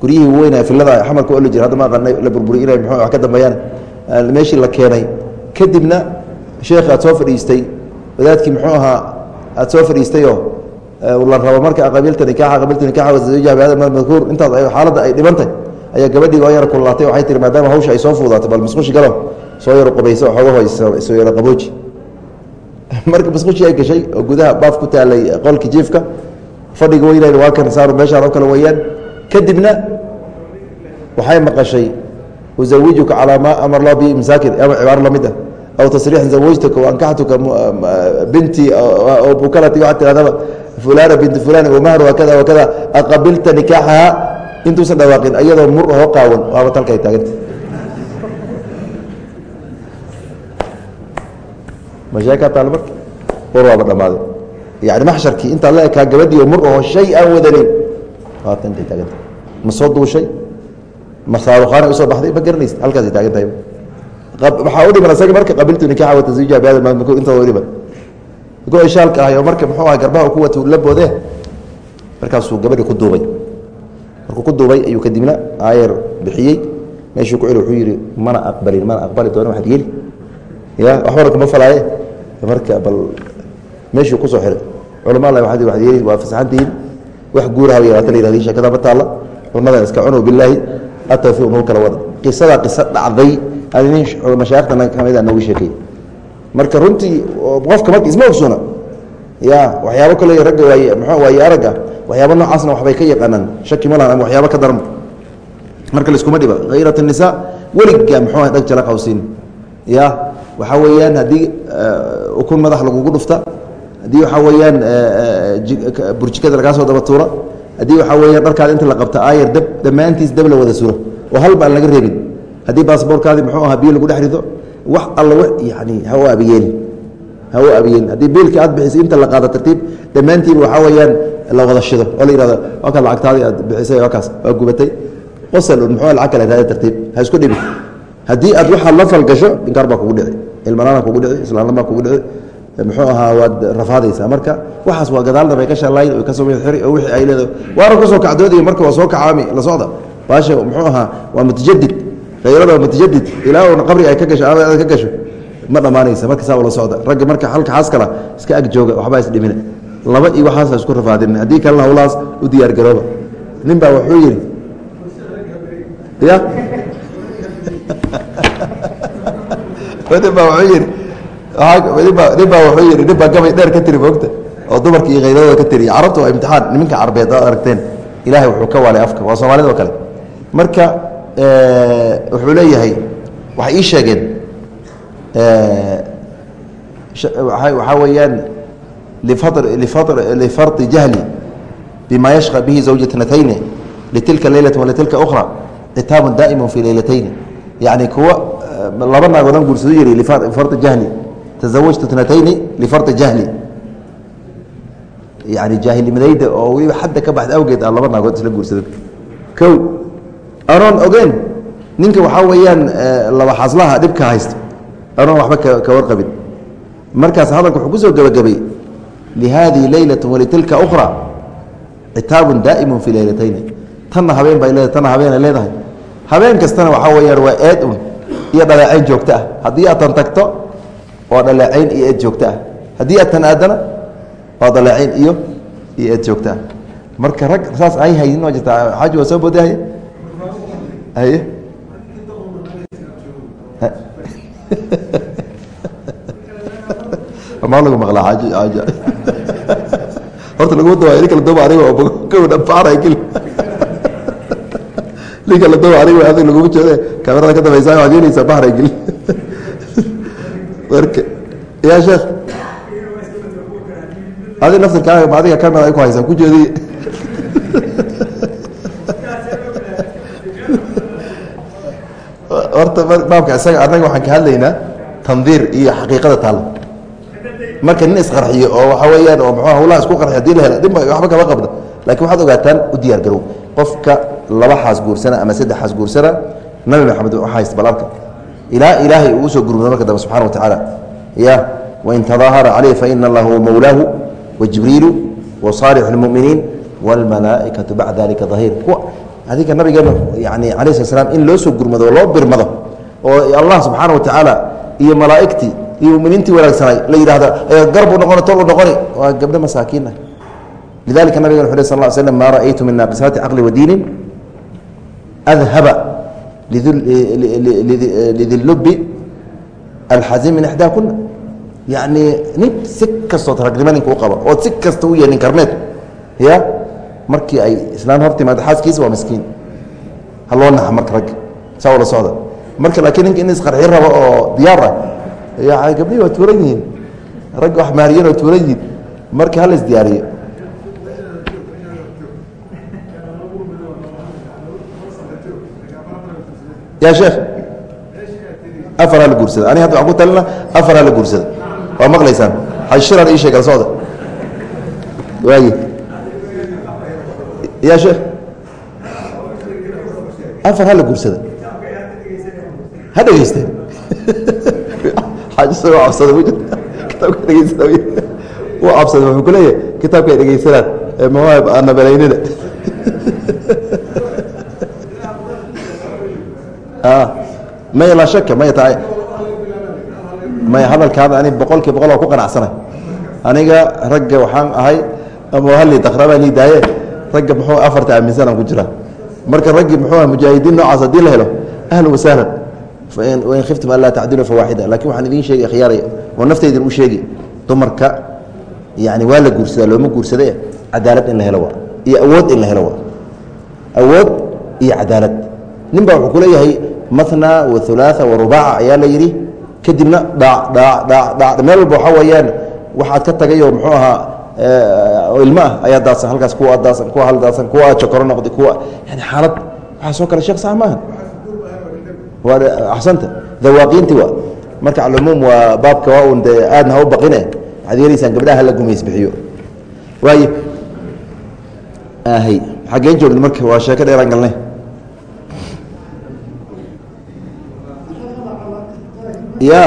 Guryihii weyna filada xamarka oli jira. Hadda la burburiy inay mxuu wax ka dambeeyaan meeshii la keenay. Kadibna sheekh aad soo fadhiistay wadaadkii muxuu ahaa aad soo fadhiistayoo la rabo marka qabiilta nikaaxa qabiilta nikaaxa wasawjaha bihada madkuur intaas xaaladda ay dhibantay. Ayaa gabadhii waa yara kululaatay waxay tihi maadaama hawsha ay soo fuudaatay bal musqushi galo soo yaro qubayso xoogaho soo yaro qabooji marka musqushi ay gashay oo gudaha baaf ku taalay qolkii jiifka fadhiga weynan waa kan saaru meeshaan oo kale weyaan kadibna waxay maqashay uzawijuka calaa maa amar la bi masaakin ama cibaaro la mid ah. Aw tasriixan zawajtuka waankaxtuka binti bukalati waxaa tihahdaba fulana binti fulan wamahru wakada wakada aqabilta nikaaxaha intuusan dhawaaqin iyadoo mur hoo qaawan. Waaba talka ay taaganta masheeka taal marka? War waaba dhammaaday. Yani maxsharkii intaad la ekaa gabadhiio mur aho shay aan wadanin waata intay taaganta ma soo duushay? Ma saarukhaana u soo baxday? Ma garanaysa halkaasay taagan tahay waxaa u dhiman isaga marka qabiltu nikaxa wa taswiijaha bi hada maamku intooda u dhiman. Go shaalka ahay oo marka muxuu aha garbaha ku wata la boodee markaasuu gabadhi ku duubay. Markuu ku duubay ayuu kadibna aayar bixiyey. Meeshuu ku celi wuxuu yidhi mana aqbalin mana aqbali doona waxad yeli ya waxbana kuma falaaye. Marka bal meeshuu ku soo xiray. Culama alla waad waad yeeli waa fasaxantihiin wax guuraha yaraata la yihahdi sheekada ma taalla. Culmadan iska cunow bilaahi atawfiiq nagu kala wada. Qisadaa qiso dhacday adinin mashaaikhtana kamida noogu sheekay marka runtii qofka marka isma ogsoona. Ya waxyaabo kale ragga waay mxu waaye arag ah waxyaaba noocaasna waxbay ka yaqaanaan. Shaki ma lahan ama waxyaaba ka daran. Marka laiskuma dhiba. Hayrat الnisa weliga mxuu dhag jala qawsiin ya waxaa weeyaan haddii ukun madax lagugu dhufta haddii waxaa weeyaan burjikada lagaa soo daba tuura haddii waxaa weyaan dharkaada inta la qabta aayar dab dhammaantiis dab la wada suro oo hal baan laga reebin. Haddii baasboorkaadi muxuu ahaa biyo lagu dhex rido wax alla yani hawo abiyeelin hawo abiyeelin haddii biilka aad bixisay inta la qaado tartiib dhammaantiiba waxaa weeyaan la wada shido. Oo la yihahdo waa kaa lacagtaadii aad bixisay waa kaas waa gubatay. Qosal muxuu lacag kale raada tartiib. Ha isku dhibi haddii aad waxaad la falgasho inkaar baa kugu dhici ilmanaana kugu dhici islaanlabaa kugu dhici muxuu ahaa waad rafaadaysaa. Marka waxaas waa gadaalna bay ka shalayn o ka soo xiri oo wixii ay leedahay. Waana ka soo kacdoodaya marka waa soo kacaami la socda. Baasha muxuu ahaa waa mutajadid khayrada mutajadid ilaa una qabri ay ka gasho ama ka gasho ma dhammaanaysa. Marka saa ula socda. Ragga marka halka xaaskala iska ag jooga waxbaa isdhimina laba iyo waxaasa isku rafaadin. Haddii kalena hawlahaas u diyaar garooba. Nin baa wuxuu yidhi ya nin baa wuxuu yidhi nin baa wuxuu yidhi nin baa gabay dheer ka tiri moogta oo dumarka iyo khayradooda ka tiriy carabta waa imtixaan niminka carbeed aad aragteen. Ilaahay wuxuu ka waalay afka waa soomaalida oo kale. Marka wuxuu leeyahay waxay ii sheegeen waxaa weeyaan lifardi jahli bima yashqa bihi zawja natayni litilka leylata walitilka ukhra citaabun daa'imu fii leylatayni yani kuwa laba naagoodaan guursado yiri lifardi jahli tazawajtu tnatayni lifardi jahli yani jaahilnimadayda oo weliba xadda ka baxda awgeed aan laba naagood isla guursado kow anoon ogeen ninka waxaa weeyaan laba xaslaha dhibka haysta anoon waxba ka warqabin markaas hadalka wuxuu ku soo gebagabay lihadihi leylata walitilka ukhra citaabun daa'imu fii leylatayni tanna habeen bay leedahay tanna habeena leedahay habeen kastana waxaa weyaan waa eed un iyo dhaleecayn joogto ah. Haddii aad tan tagto waa dhaleecayn iyo eed joogto ah. Haddii aad tan aadana waa dhaleecayn iyo iyo eed joogto ah. Marka rag saas ay haynin waa jirta xaaji waa soo boodahaya haye? Maa lagu maqlaa aaji aaji horta laguma dawaayo ninka la dooba aniga oo kowdha baaray gel ninka la aniga adig laguma jeede kamerada ka dambaysaa waxaad yeelaysaa bahray gel marka yaa sheekh? Adi naftirkaaga adiga kamera ay ku haysaa ku jeediy horta baabka isaga annaga waxaan ka hadlaynaa tandiir iyo xaqiiqada taalla marka nin isqarxiyo oo waxaa weeyaan oo mxuu hawlaha isku qarxiy haddii la hela dhib waxba kama qabda. Lakin waxaad ogaataan u diyaar garow qofka laba xaas guursana ama saddex xaas guursana nabi maxamed waxa haysta bal arka. Ilaa ilaahay uu u soo gurmado marka dambe subxana wa ya wain tadaahara caleyh faina allah huwa mawlaahu wajibriilu wasaalix اlmuminiin wاlmalaaikatu bacda dalika ahiir kuwa adiga nabigeena yani alah slat slam in loo soo gurmado oo loo birmado oo allah subxaana wa iyo malaaigtii iyo muminiintii wanaagsanay la yidhahda garbu noqoni tolu noqoni waa gabdho masaakiin ah lidalika nabigan wuxu sal l slm maa ra'aytu min naaqisaati caqli wa diinin adhaba lidillubi alxazin min ixdaa kuna yacni nin si kastood ragnimo ninka u qaba ood si kasta u yahay nin karmeed ya markii ay islaan hor timaado xaaskiisa waa miskiin ha loo naxa marka ragga saa wala socda marka laakiin ninka in isqarxin rabo oo diyaar ah gabdhihi waa tuuran yihiin ragga wax maariyan oo tuuran yihiin marka hala isdiyaariyo ya sheekh afar hala guursada. Ani hadda waxaan ku talina afar hala guursada. Waa maqlaysaan. Xashiran ii sheeg alsocda. Waaye. Ya sheekh afar hala guursada. Ha dhegeyste xaaji isagoo cabsada mu jirta. Kitaabka dhegeysana u cabsada wuxuu ku leeyahay? Kitaabka ay dhegeysanaan ee mawaahib aanabalaynina maya laa shaka maya ta maya hadalkaada ani boqol kii boqol waa ku qanacsanay. Aniga ragga waxaan ahay ama hali dakrabaan ii daaye. Ragga muxuu afarta aaminsanaan ku jira. Marka raggii muxuu ah mujaahidiin noocaas haddii la helo ahlan wasahlan wain khiftum an laa tacdilu fawaaxida laakiin waxaan idiin sheegi khiyaaray oo naftaydin u sheegi dumarka yani waa la guursadaa looma guursade cadaalad in la helo waa iyo awood in la helo waa awood iyo cadaalad. Nin baa wuxuu kuleeyahay matna waulaaa warubaaca ayaa la yidhi. Kadibna dhac dhac dhac dhac meel walba waxaa weeyaan waxaad ka tagay oo muxuu ahaa oo ilmo ah ayaa daadsan halkaas kuwa daadsan kuwa hal daadsan kuwa jokoro noqday kuwa yani xaalad waxaa soo kale sheekh sax maaha waa axsanta. Dawaaqiinti waa marka calumuum waa baabka waa un dee aadna ha u baqine waxaad yeelaysaan gabdhaha hala gumaysbixiyo. Waaye ahay xaggeen joogna marka waa sheeko dheeraan galnay ya.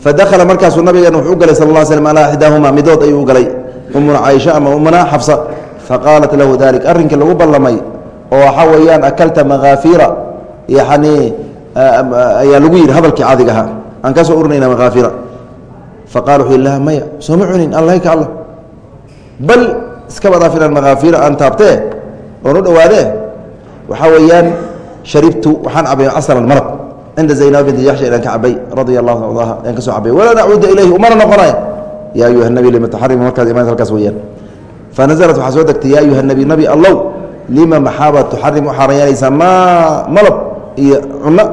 Fadakala markaasuu nabigeena wuxuu u galay sal lla slm alaa ixdaahuma midood ayuu galay umuna caaisha ama umuna xafsa. Faqaalat lahu dalik arrinkii lagu ballamay oo waxaa weeyaan akalta makaafiira yani ayaa lagu yidhi hadalkii caadiga ahaa aan ka urinayna makaafiira faqala wuxuu yidhi laha maya sooma cunin allahka alla bal iska badaaf inaan makaafiira aan taabtee oon u dhowaadee waxaa weeyaan sharibtu waxaan cabay casalan marab cinda zaynab binti jaxsha inaan ka cabay radia allahu ardaha ayaan ka soo cabay walaa nacuuda ilayhi umana noqonaya yaa ayuha nabi lima taxarimu markaad imaan halkaas weyaan fanaزlat waxaa soo degtay ya ayuha nabi nabi allow lima maxaabaad tuxarim u xaaran yeelaysaa maa malab iyo cuno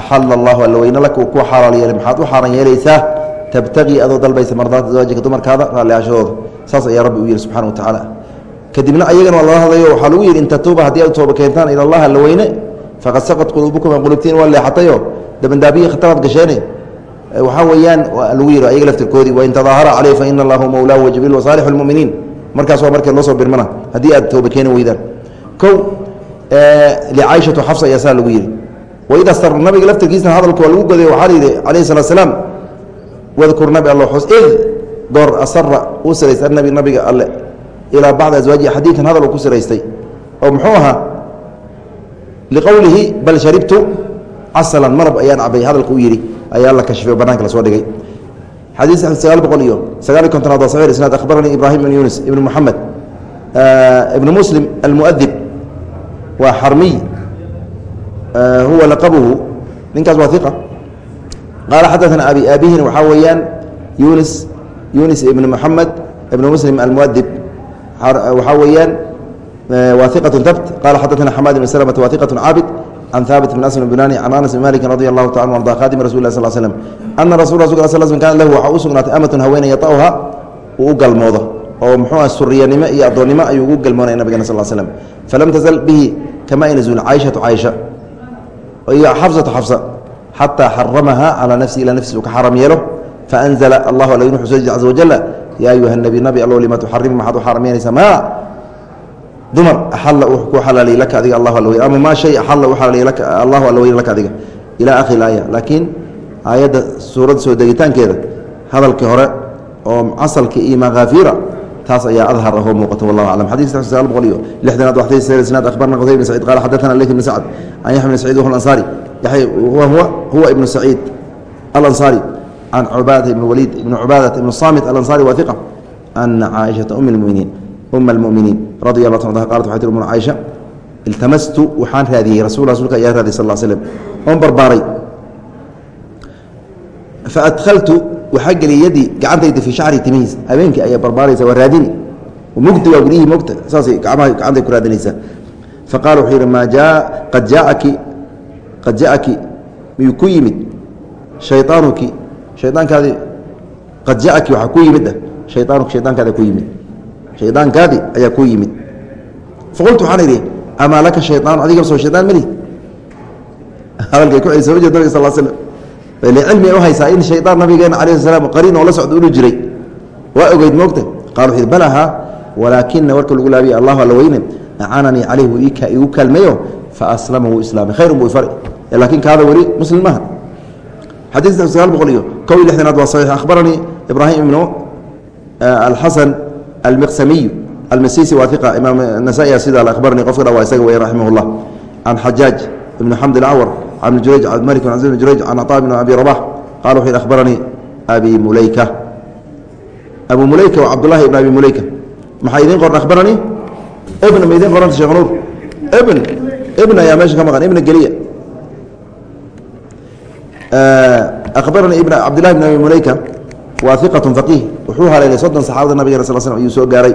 axala allahu alla weyne laka uu ku yeelay maxaad u xaaran yeelaysaa tabtagii adoo dalbaysa mardaata zawaajika dumarkaada raalliaashadooda saas ayaa rabbi u yihi subxana wa tacaala kadibna ayagana waa lala hadlayo waxaa lagu yidhi in tatuuba haddii aad tooba keentaan ila allah alla weyne faqad saqad qulubtiin waa leexatayo dabandaabiyi khataraad gasheene waxaa weeyaan lagu yidhi ayaga laftirkoodii wain tadaahara caleyh fa ina allahu mawlaahu wajibriil wasaalixu lmuminiin markaas markii loo soo birmana. Haddii aad tooba keeni weydaan. Kow licaishatu xafsa ayaa saa lagu yidhi waid astar nabiga laftirkiisna hadalka waa lagu goday waxaa la yidhi calayhi salatu salaam wadkur nabi alla xus id goor asara uu siraystay annabi nabiga alle ilaa bacdi aswaajihi xadiidan hadal uu ku siraystay. Oo muxuu ahaa liqowlihi bal sharibtu casalan marab ayaan cabay. Hadalka u yidhi ayaa la kashifay oo banaanka la soo dhigay. Xadiis sagaal boqol iyo sagaal iyo kontonaad waa saxiix isnaad akhbaranii ibraahim ibn yunis ibn moxamed ibn muslim almuadib waa xarmiy huwa laqabuhu ninkaas waa iqa qaala xadaثana abi aabihina waxaa weeyaan yunis yunis ibn moxamed ibn muslim almuadib waxaa weeyaan waa iqaة tabt qala xadaثana xamaad ibn slmة wa iqaة caabid can haabit bn asl bunani can anas bn maliki radi allahu taala arda khadimi rasul lah sl slm ana rasul rasul sl sl kan lahu waxaa u sugnaatay amatun haweeney yata'uha uu u galmoodo oo muxuu ah suriyanimo iyo addoonnimo ayuu ugu galmoonaya nabigana sal slm falam tazal bihi kama ayna zuulin caaishatu caaisha iyo xafsatu xafsa xataa xaramaha calaa nafsi ilaa nafsiis uu ka xaram yeelo faanzla allahu ala wuxuu soo jiri caza wajala yaa ayuha nabi nabi allow lima tuxarimu maxaad u xaarameynaysaa maa dumar axalla uu ku xalaaliyey laka adiga allahu alla weyn ama maa shay axalla u xalaaliyey laka allahu alla weyn laka adiga. Ilaa akhir aaya. Laakiin aayadda suuradda soo degitaankeeda hadalkii hore oo casalka iyo makaafiira taas ayaa adhar ahoo muuqata wallahu aclam xadis sagaal boqol iyo lixdanaad waxday sar isnaad akhbarna qutayb ibn sacid qala xadathana leyth ibn sacd can yaxya bn sacid wahu ansaari yaxya huwa ibnu saciid alansaari. Can cubaadata ibn waliid ibn cubaadat ibn samit alansaari waa iqa ana caaishata um uma almuminiin radi waxay tir umuna caaisha iltamastu waxaan raadiyey rasul rasulka ayaa raadiyay sal slm oon barbaaray fa adhaltu waxaa geliyay yadii gacantayda fii shacri timihiis habeenkii ayaa barbaaraysa waa raadini mugdi waa guryihii mogta saasay gamaha gacantay ku raadinaysaa faqala wuxuu yidhi maa jaa qad jaaaki qad ja'aki miyuu ku yimid shayaanuki hayaankaadi qad ja'aki waxaa ku yimid ah shayaanuki shaydaankaadi ku yimid shaydaankaadi ayaa ku yimid. Faqultu waxaan idhi amaa laka shayaan adiga soo shaydaan mali hadalkay ku celisay wajh nabig sal slm ile cilmi u haysaa in shaydaan nabigeena alah slam qariin oo la socdo inu jiray. Waa ogeyd moogta qala wuxu balaha walaakina warka lagu laabiya allahu alla weyne acaananii caleyh wuu igu kaalmeeyo faaslama wuu islaamay khayrun buu ifari laakiin kaada weli muslim maha xadiidka sagaal boqol iyo kow iyo lixdanaad waa saxiix. Akhbaranii ibraahim ibnu alxasan almiqsamiy almasisi waa iqa imaam nasaa-i sidaa akhbaranii qofka dha waa isaga wey raximah اllah can xajaaj ibn xamd alcawar can ibn malik bin aziz bn jurayj can caطaa bn abi rabax qala wuxu yhi akhbaranii abi muleyka abu muleyka waa cabdullahi ibn abi muleyka maxaa idiin qoran akhbaranii ibn ma idiin qoranta shekh nuur? Ibn ibn ayaa meesha ka maqan ibn geliya. Akhbaranii ibn cabdillahi bn abi muleyka waa iqatun faqiih wuxuu haleelay soddon saxaabada nabigena sal slm ayuu soo gaaray.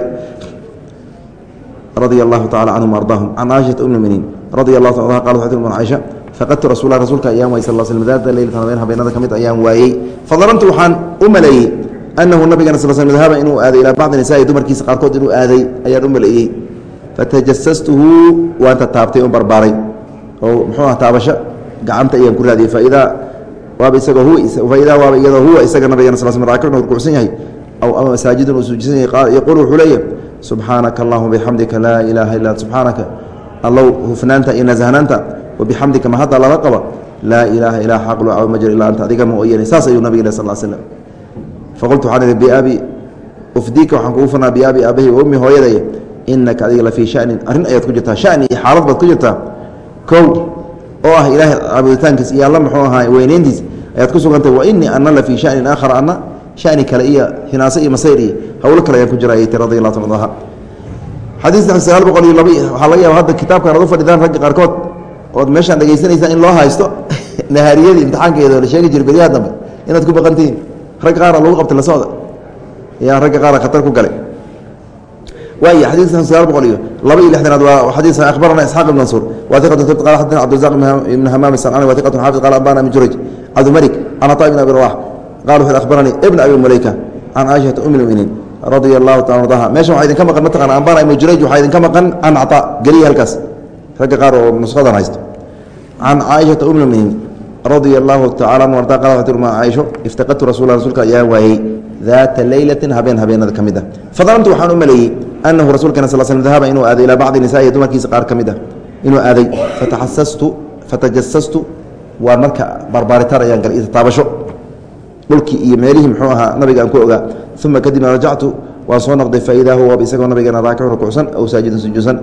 Radia allahu tacala canhum ardaahum can caaishata um muminiin. Radia allahu ta qala waxay tii caaisha faqadtu rasulah rasuulka ayaan waayey sal slm daata leylatan habeen habeenada ka mid ayaan waayey. Fadanantu waxaan u maleeyey anahu nabigana sal slm dahaba inuu aaday ilaa bacdi nisaai dumarkiisa qaarkood inuu aaday ayaan u maleeyey. Fatajasastuhu waan tataabtay un barbaaray. Oo muxuu ah taabasho gacanta ayaan ku raadiyey. Faidaa huwa isaga sal sl raakicun rukucsan yahay. Aw ama masaajidun uu suujisan yahay yaquul wuxuu leeyahy subxaanaka allahuma bixamdika laa ilaaha illa subxaanaka allow hufnaanta iyo nasahnaanta wabixamdika mahadda lala qaba laa ilaaha ilaa xaqlu caw majr ilaa anta adiga mooyane saas ayuu nabig sal slm faqultu waxaan ihi biabi ufdiika waxaan kugu furnaa biabi aabahi wa ummi hooyaday adiga la fii shanin. Arrin ayaad ku jirtaa shani iyo xaalad baad ku jirtaa. Kow oo ah ilaahay caabuditaankiis iyo alla muxuu ahaa weyneyntiis ayaad ku sugantay wa inii ana la fii shanin aakhara ana shani kale iyo hinaase iyo masayr iyo howlo kale ayaan ku jira ayay ti radi allah ta anha xadiis sagaal boqol iyo laba waxaa laga yaaba hadda kitaabkan ad u fadhidaan ragga qaarkood ood meeshaan dhegaysanaysaan in loo haysto nahaariyadii imtixaankeeda la sheegi jiray beryaha dambe inaad ku baqantihiin ragga qaara lagu qabtay la socda. Yaa ragga qaara khatar ku galay waay xadiidkan sagaal boqol iyo laba iyo lixdanaad waa xadiis akhbarana isxaaq ibn mansuur. Wa iqatu tabt qala xadana cabdirazaq ibn hamaam sanani wa iqatu xaafid qala ambana ibn jurayj cabdimalik can ataa ibn abi rawax qala wuxuu akhbaranii ibn abi mulayka can caaishata um lmuminiin radia allahu taala ardaha meesha waxaa idinka maqan mataqana ambana ibn jurayj waxaa idinka maqan can cataa geliya halkaas. Ragga qaar oo nushadan haysto. Can caaishata um lmuminiin radia allahu tacala anhu arda qala waxay tirma caaisho iftaqadtu rasuula rasuulka ayaa waayey daata leylatin habeen habeenada ka mid ah. Fadanantu waxaan u maleeyey anahu rasuulkana sal slm dahaba inuu aaday ilaa bacdi nisaa'ihi dumarkiisa qaar ka mid ah inuu aaday fataxasastu fatajasastu waa marka barbaaritaan ayaan galay taabasho dhulkii iyo meelihii muxuu ahaa nabiga aan ku ogaa uma kadibna rajactu waan soo noqday faidaa huwa isagoo nabigeena raakicun rukucsan aw saajidun sujuudsan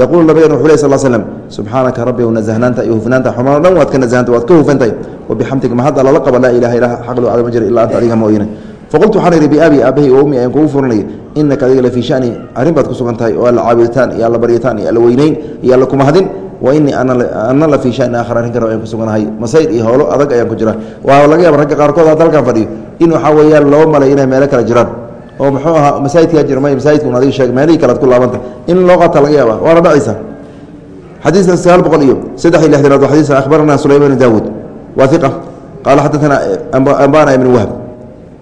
yaquulu nabigeena wuxuu ley sal slm subxaanaka rabbi w nasahnaanta iyo hufnaanta xumaan o dhan waad ka nasahanta waad ka hufantahay wabixamdiga mahadda lala qaba laa ilaha ilaha xaqlu cadama jir ilaa anta adiga mooyine faqultu waxaan idhi biabi aabahi wa ummi ayaan kugu furanay inaka adiga la fii shani arrin baad ku sugan tahay oo alla caabuditaan iyo alla baryitaan iyo alla weyneyn iyo alla kumahadin wa inii ana la fii shani aakhar arrin kale ayaan ku suganahay masayr iyo howlo adag ayaan ku jira waa laga yaaba ragga qaarkood hadda halkaan fadhiyo in waxaa weeyaan loo malay inay meelo kale jiraan oo muxuu ahaa masaajidkaa jira may masaajidka un adiga sheeg meelihii kale ad ku laabanta in loo qaata laga yaaba waana dhacaysa xadiiska sagaal boqol iyo saddex iyo lixdanaad waa xadiis akhbarana sulayman daawuud waa iqa qaala xadaثana ambana ibn wahb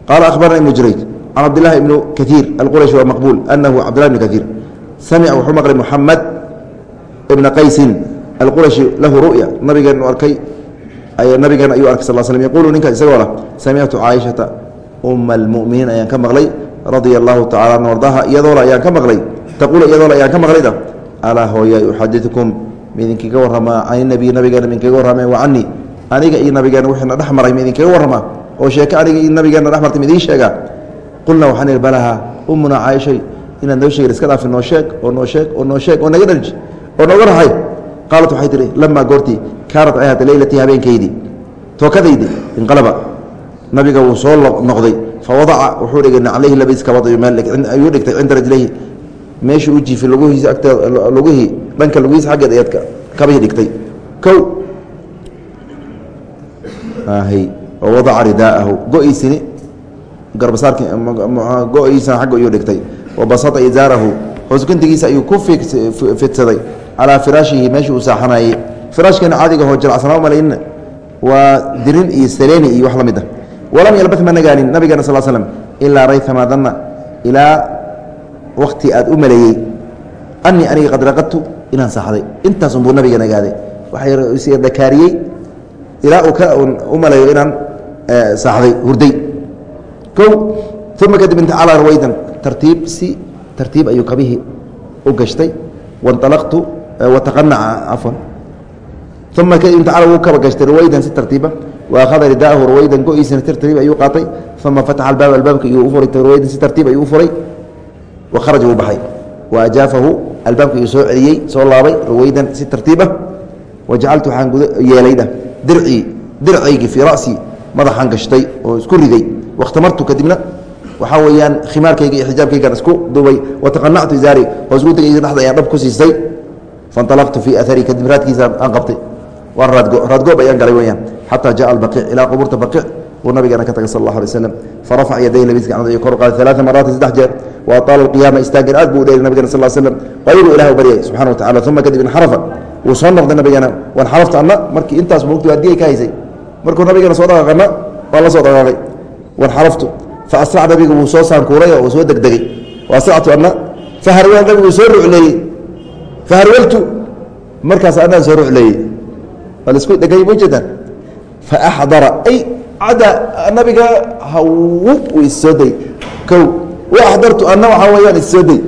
qaala akhbarana ibnu jurayj can cabdillahi ibnu kaiir alqurashi waa maqbuul anahu cabdillahi ibn kaiir samica wuxuu maqlay muxamed ibna qaysin alqurashi lahu ru'ya nabigeenu arkay nabigeena ayuu arkay sal slm yaqulu ninka isagoo lah samictu caaishata uma almuminiin ayaan ka maqlay radia allahu tacala an ardaha iyadoola ayaan ka maqlay taquul iyadoola ayaan ka maqlayda alaa hooya uxadiثkum midinkaga waramaa can nabiy nabigeena midinkaga warramee wa canii aniga iyo nabigeena wixiina dhex maray midinkaga warramaa oo sheeke aniga iyo nabigeena dhex martay midiin sheegaa qulna waxaan ihi balaha umuna caaishay inaad noo sheegin iska dhaafi noo sheeg oo noo sheeg oo noo sheeg oo naga dharji oo nooga raxay qaalat waxay tihi lamaa goortii kaanat ay ahaatay leylatii habeenkaydii tookadaydi inqalaba. Nabiga wuu soo noqday. Fa wadaca wuxuu dhigay naclayhi labiskabad ayuu dhigtay cinda rajlayhi meesha u jiifay luguhiisa agteed lugihii dhanka lugihiisa aggeed ayaad kabihii dhigtay. Kow oo wadaca ridaahu. Go-iisini garbasaarki go-iisana agga ayuu dhigtay. Wa izaarahu. Hoosguntigiisa ayuu ku fidsaday. Calaa firaashihi meesha uu saaxanayey. Firaashkeena caadiga hoo jalacsanaa umalayna waa dirin iyo saleeni iyo wax la ah. Walam yalbas ma nagaanin nabigeena sal slm ilaa danna ilaa wakti aad u maleeyey anii aniga qad raqadtu inaan saaxday. Intaasun buu nabiga nagaaday. Waxay dhakaariyey ilaa uu ka u maleeyo inaan saaxday hurday. O uma kadib intacala rawaydan tartiib si tartiib ayuu kabihii u gashtay. Wainalaqtu wataqanaca cafwan uma kadib intacala wuu kaba gashtay rawaydan si tartiiba. Wa akhada ridaahu rawaydan go-iisana si tartiib ayuu qaatay. Uma fataxa albaab albaabka iyuu u furay rawaydan si tartiib ayuu u furay. Wa kharaja wuu baxay. Wa ajaafahu albaabka iyuu soo celiyey soo laabay rawaydan si tartiiba. Wajacaltu waxaan guda yeelayna dircii dircaygii fii ra'sii madaxaan gashtay oo isku riday wakhtamartu kadibna waxaa weeyaan khimaarkayga iyo xijaabkaygaan isku dubay wataqanactu izaari hoosgudagayga dhexda ayaan dhab ku siistay. Fainalaqtu fii aari kadib raadkiisa aan qabtay. Waa raadgo raadgoob ayaan galay weyaan xataa jaءa albaqiic ilaa qubuurta baqiic uu nabigeena ka tagay sal اllah alay slam farafac yaday labis gacnood iyo kor qaaday alaaa maraatin saddex jeer wa ataala alqiyaama istaagan aad buu u dheeri nabigena sal slam qayru ilah u baryay subxana wa tacala uma kadib inxarafa wuu soo noqday nabigeena waan xarafta anna markii intaas mugti adiyay ka haysay markuu nabigeena soo dhaqaaqana waa la soo dhaqaaqay. Wan xaraftu faasrac nabigu wuu soo saankuuray oo soo degdegay. Waasractu anna faharwal nabigu soo rucleeyey. Faharwaltu markaas anaa soo rucleeyey. Waa la isku dhegay ma jeedaan faaxdara ay cada nabiga haw u issoo day kow waaxdartu anna waxaa weyaan issoo day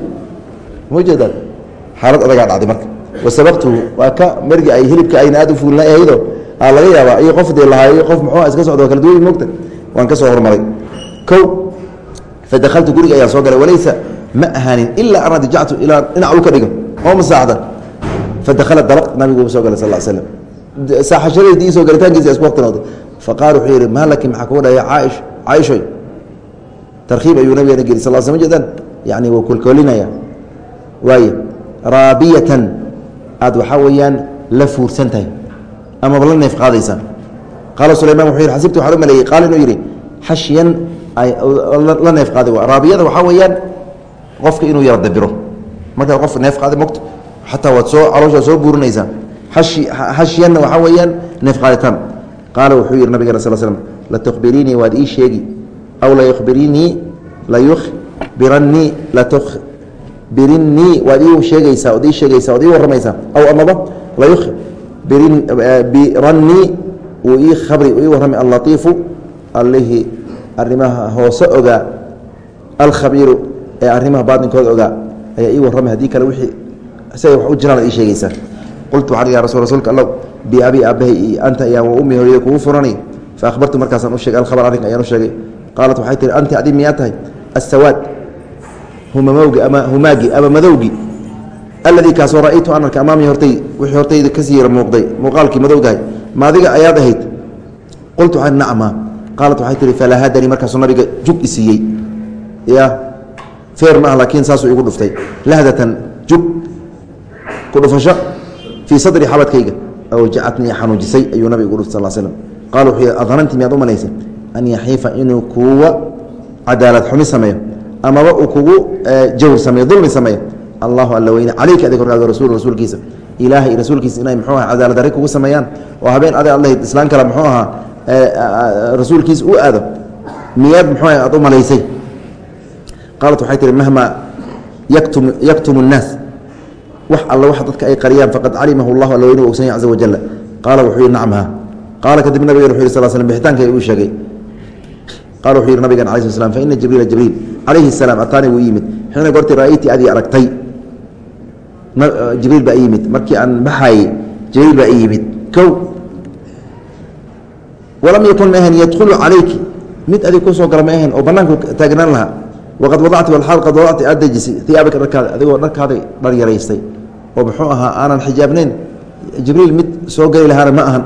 xaalad adagaa dhacday marka. Wasabaqtuhu waa ka margi ay hilibka ayna aad u fuulna ahaydo aa laga yaabaa. Iyo qof dee lahaayo qof muxuu iska socdo kala duwan moogta waan ka soo hormaray. Kow fadakaltu guriga ayaan soo galay walaysa ma ahaanin ilaa an adjactu ilaa dhinac u ka dhigo. Oo masaacda fadakala dalaq nabigu soo galay sal slam saaxashadaydi isoo galitaankiisa isku waqti noqday. Faqaal wuxuu yidhi maa laki maxaa kugu dhaya caaish caaishoy tarkiib ayuu nabigeena geli sal sl ma jeedaan yani waa kolkoolinaya waaye raabiyatan aad waxaa weeyaan la fuursan tahay amaba la neef qaadaysaa qaala sulayman wuxuu yidhi xasibtu waxaan u maleeyey qaal inuu yidhi xashyan la neef qaaday raabiyada waxaa weeyaan qofka inuu yara dabiro. Markaad qof neef qaaday mogto xataa waad soo calooshaa soo buurinaysaa. Hashyanna waxaa weeyaan neef qaaditaan. Qaala wuxuu yihi nabigena sal slm latukhbiriinii waad ii sheegi. Aw layukhbiriinii layukhbiranii latukhbirinnii waad ii sheegaysaa ood ii sheegaysaa ood ii warramaysaa. Aw amaba layukhbirannii uu ii khabri ii warramay allatiifu allihii arrimaha hoose ogaa alkhabiiru ee arrimaha baatinkooda ogaa ayaa ii warramay haddii kale wixii siay wax u jiraan ii sheegaysaa qultu waxaan ya rasul rasuulka allow biabi aabahay anta ayaan wa ummi hooyada kugu furanay fa markaasaan u sheegay alkhabar arrinka ayaan u sheegay qaalat waxay tihi anti adi miyaa tahay asawaad humamowgi ama humaagi ama madowgi alladii kaasoo ra'aytu an arka amaami hortay wixii hortayda ka sii yara muuqday. Muuqaalkii madowgahay ma adiga ayaad ahayd. Qultu waxaan nacma qaalat waxay tihi falahadanii markaasuu nabiga jug isiiyey ya feer ma ah laakiin saasuu igu dhuftay. Lahdatan jug ku dhufasho fii sadri xabadkayga. Awjacatnii xanuujisay ayuu nabiga ugu dhuftay sal slm qaala wuxuu yidhi adananti miyaad u malaysay? An yaxiifa inuu kuwa cadaalad xumi sameeyo amaba uu kugu jawr sameeyo dulmi sameeyo allahu alla weyne calayka adig korkaaga rasul rasuulkiisa ilaahay iyo rasuulkiisa inay muxuu aha cadaalad arri kugu sameeyaan oo habeen adig ad lahayd islaan kale muxuu ahaa rasuulkiisa u aado miyaad muxuu aha aad u malaysay qaalat waxay tihi mahmaa yaktum yaktumu الnaas wax alla wax dadka ay qariyaan faqad calimahu اllah alla weyne u ogsan yahy caza wajala qaala wuxuu yihi nacmha qaala kadib nabigen wuxu yih sal slm bixitaanka uu sheegay qala wuxuu yihi nabigan ala sl slam faina jibriila jibriil calayhi الsalaam ataani wuu yimid xiina goorti ra'ayti adii aragtay jibriil baa yimid. Markii aan baxaayey jibriil baa yimid. Kow walam yakun ma ahan calayki. Mid adig ku soo gala ma oo banaanku taagnaan lahaa. Waqad wadacti walaal wadacti aad dejisay iyaabaka dharkaada adigoo dharkaaday dhar yaraystay oo muxuu ahaa aanan xijaabnayn. Jibriil mid soo geli lahaana ma ahan.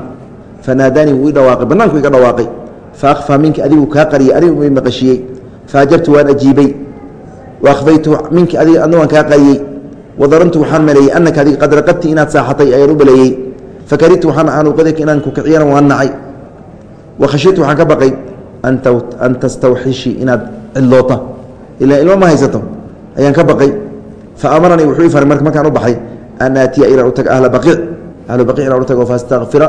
Fanaadaanii wuu i dhawaaqay banaanku iga dhawaaqay. Fa akhfaa minka adigu kaa qariyay anigu i maqashiyey. Faajabtu waan ajiibey waahbaytu minki adiga adna waan kaa qariyey wadarantu waxaan maleeyey anaka adiga qad raqadti inaad saaxatay ayaan u baleeyey fakarihtu waxaan aanuqadika inaan ku kiciyana waan nacay wakhashitu waxaan ka baqay an tastawxishi inaad cidloota ila ilmo ma haysato ayaan ka baqay fa amaranii wuxuu ii faray marka markaan u baxay an aatiya inaan u ahla baqiic ahlu baqiic inaan u faastakfira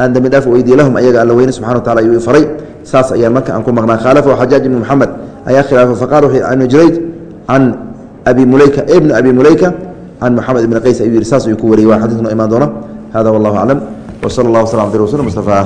aan dembi dhaaf weydiye lahum ayaga alla subxana wa tacala ayuu faray saas ayaan marka aan ku maqnaa khaalafahu xajaaj ibni moxamed ayaa khilaafay faqala wuxuu can jurayd can abi mulayka ibni abi mulayka can moxamed ibni qays ayuu yihi saas ayuu ku wariyey waa xadiis noo imaan doona hada wallahu aclam wsala allah waslam abdi rasul mustafa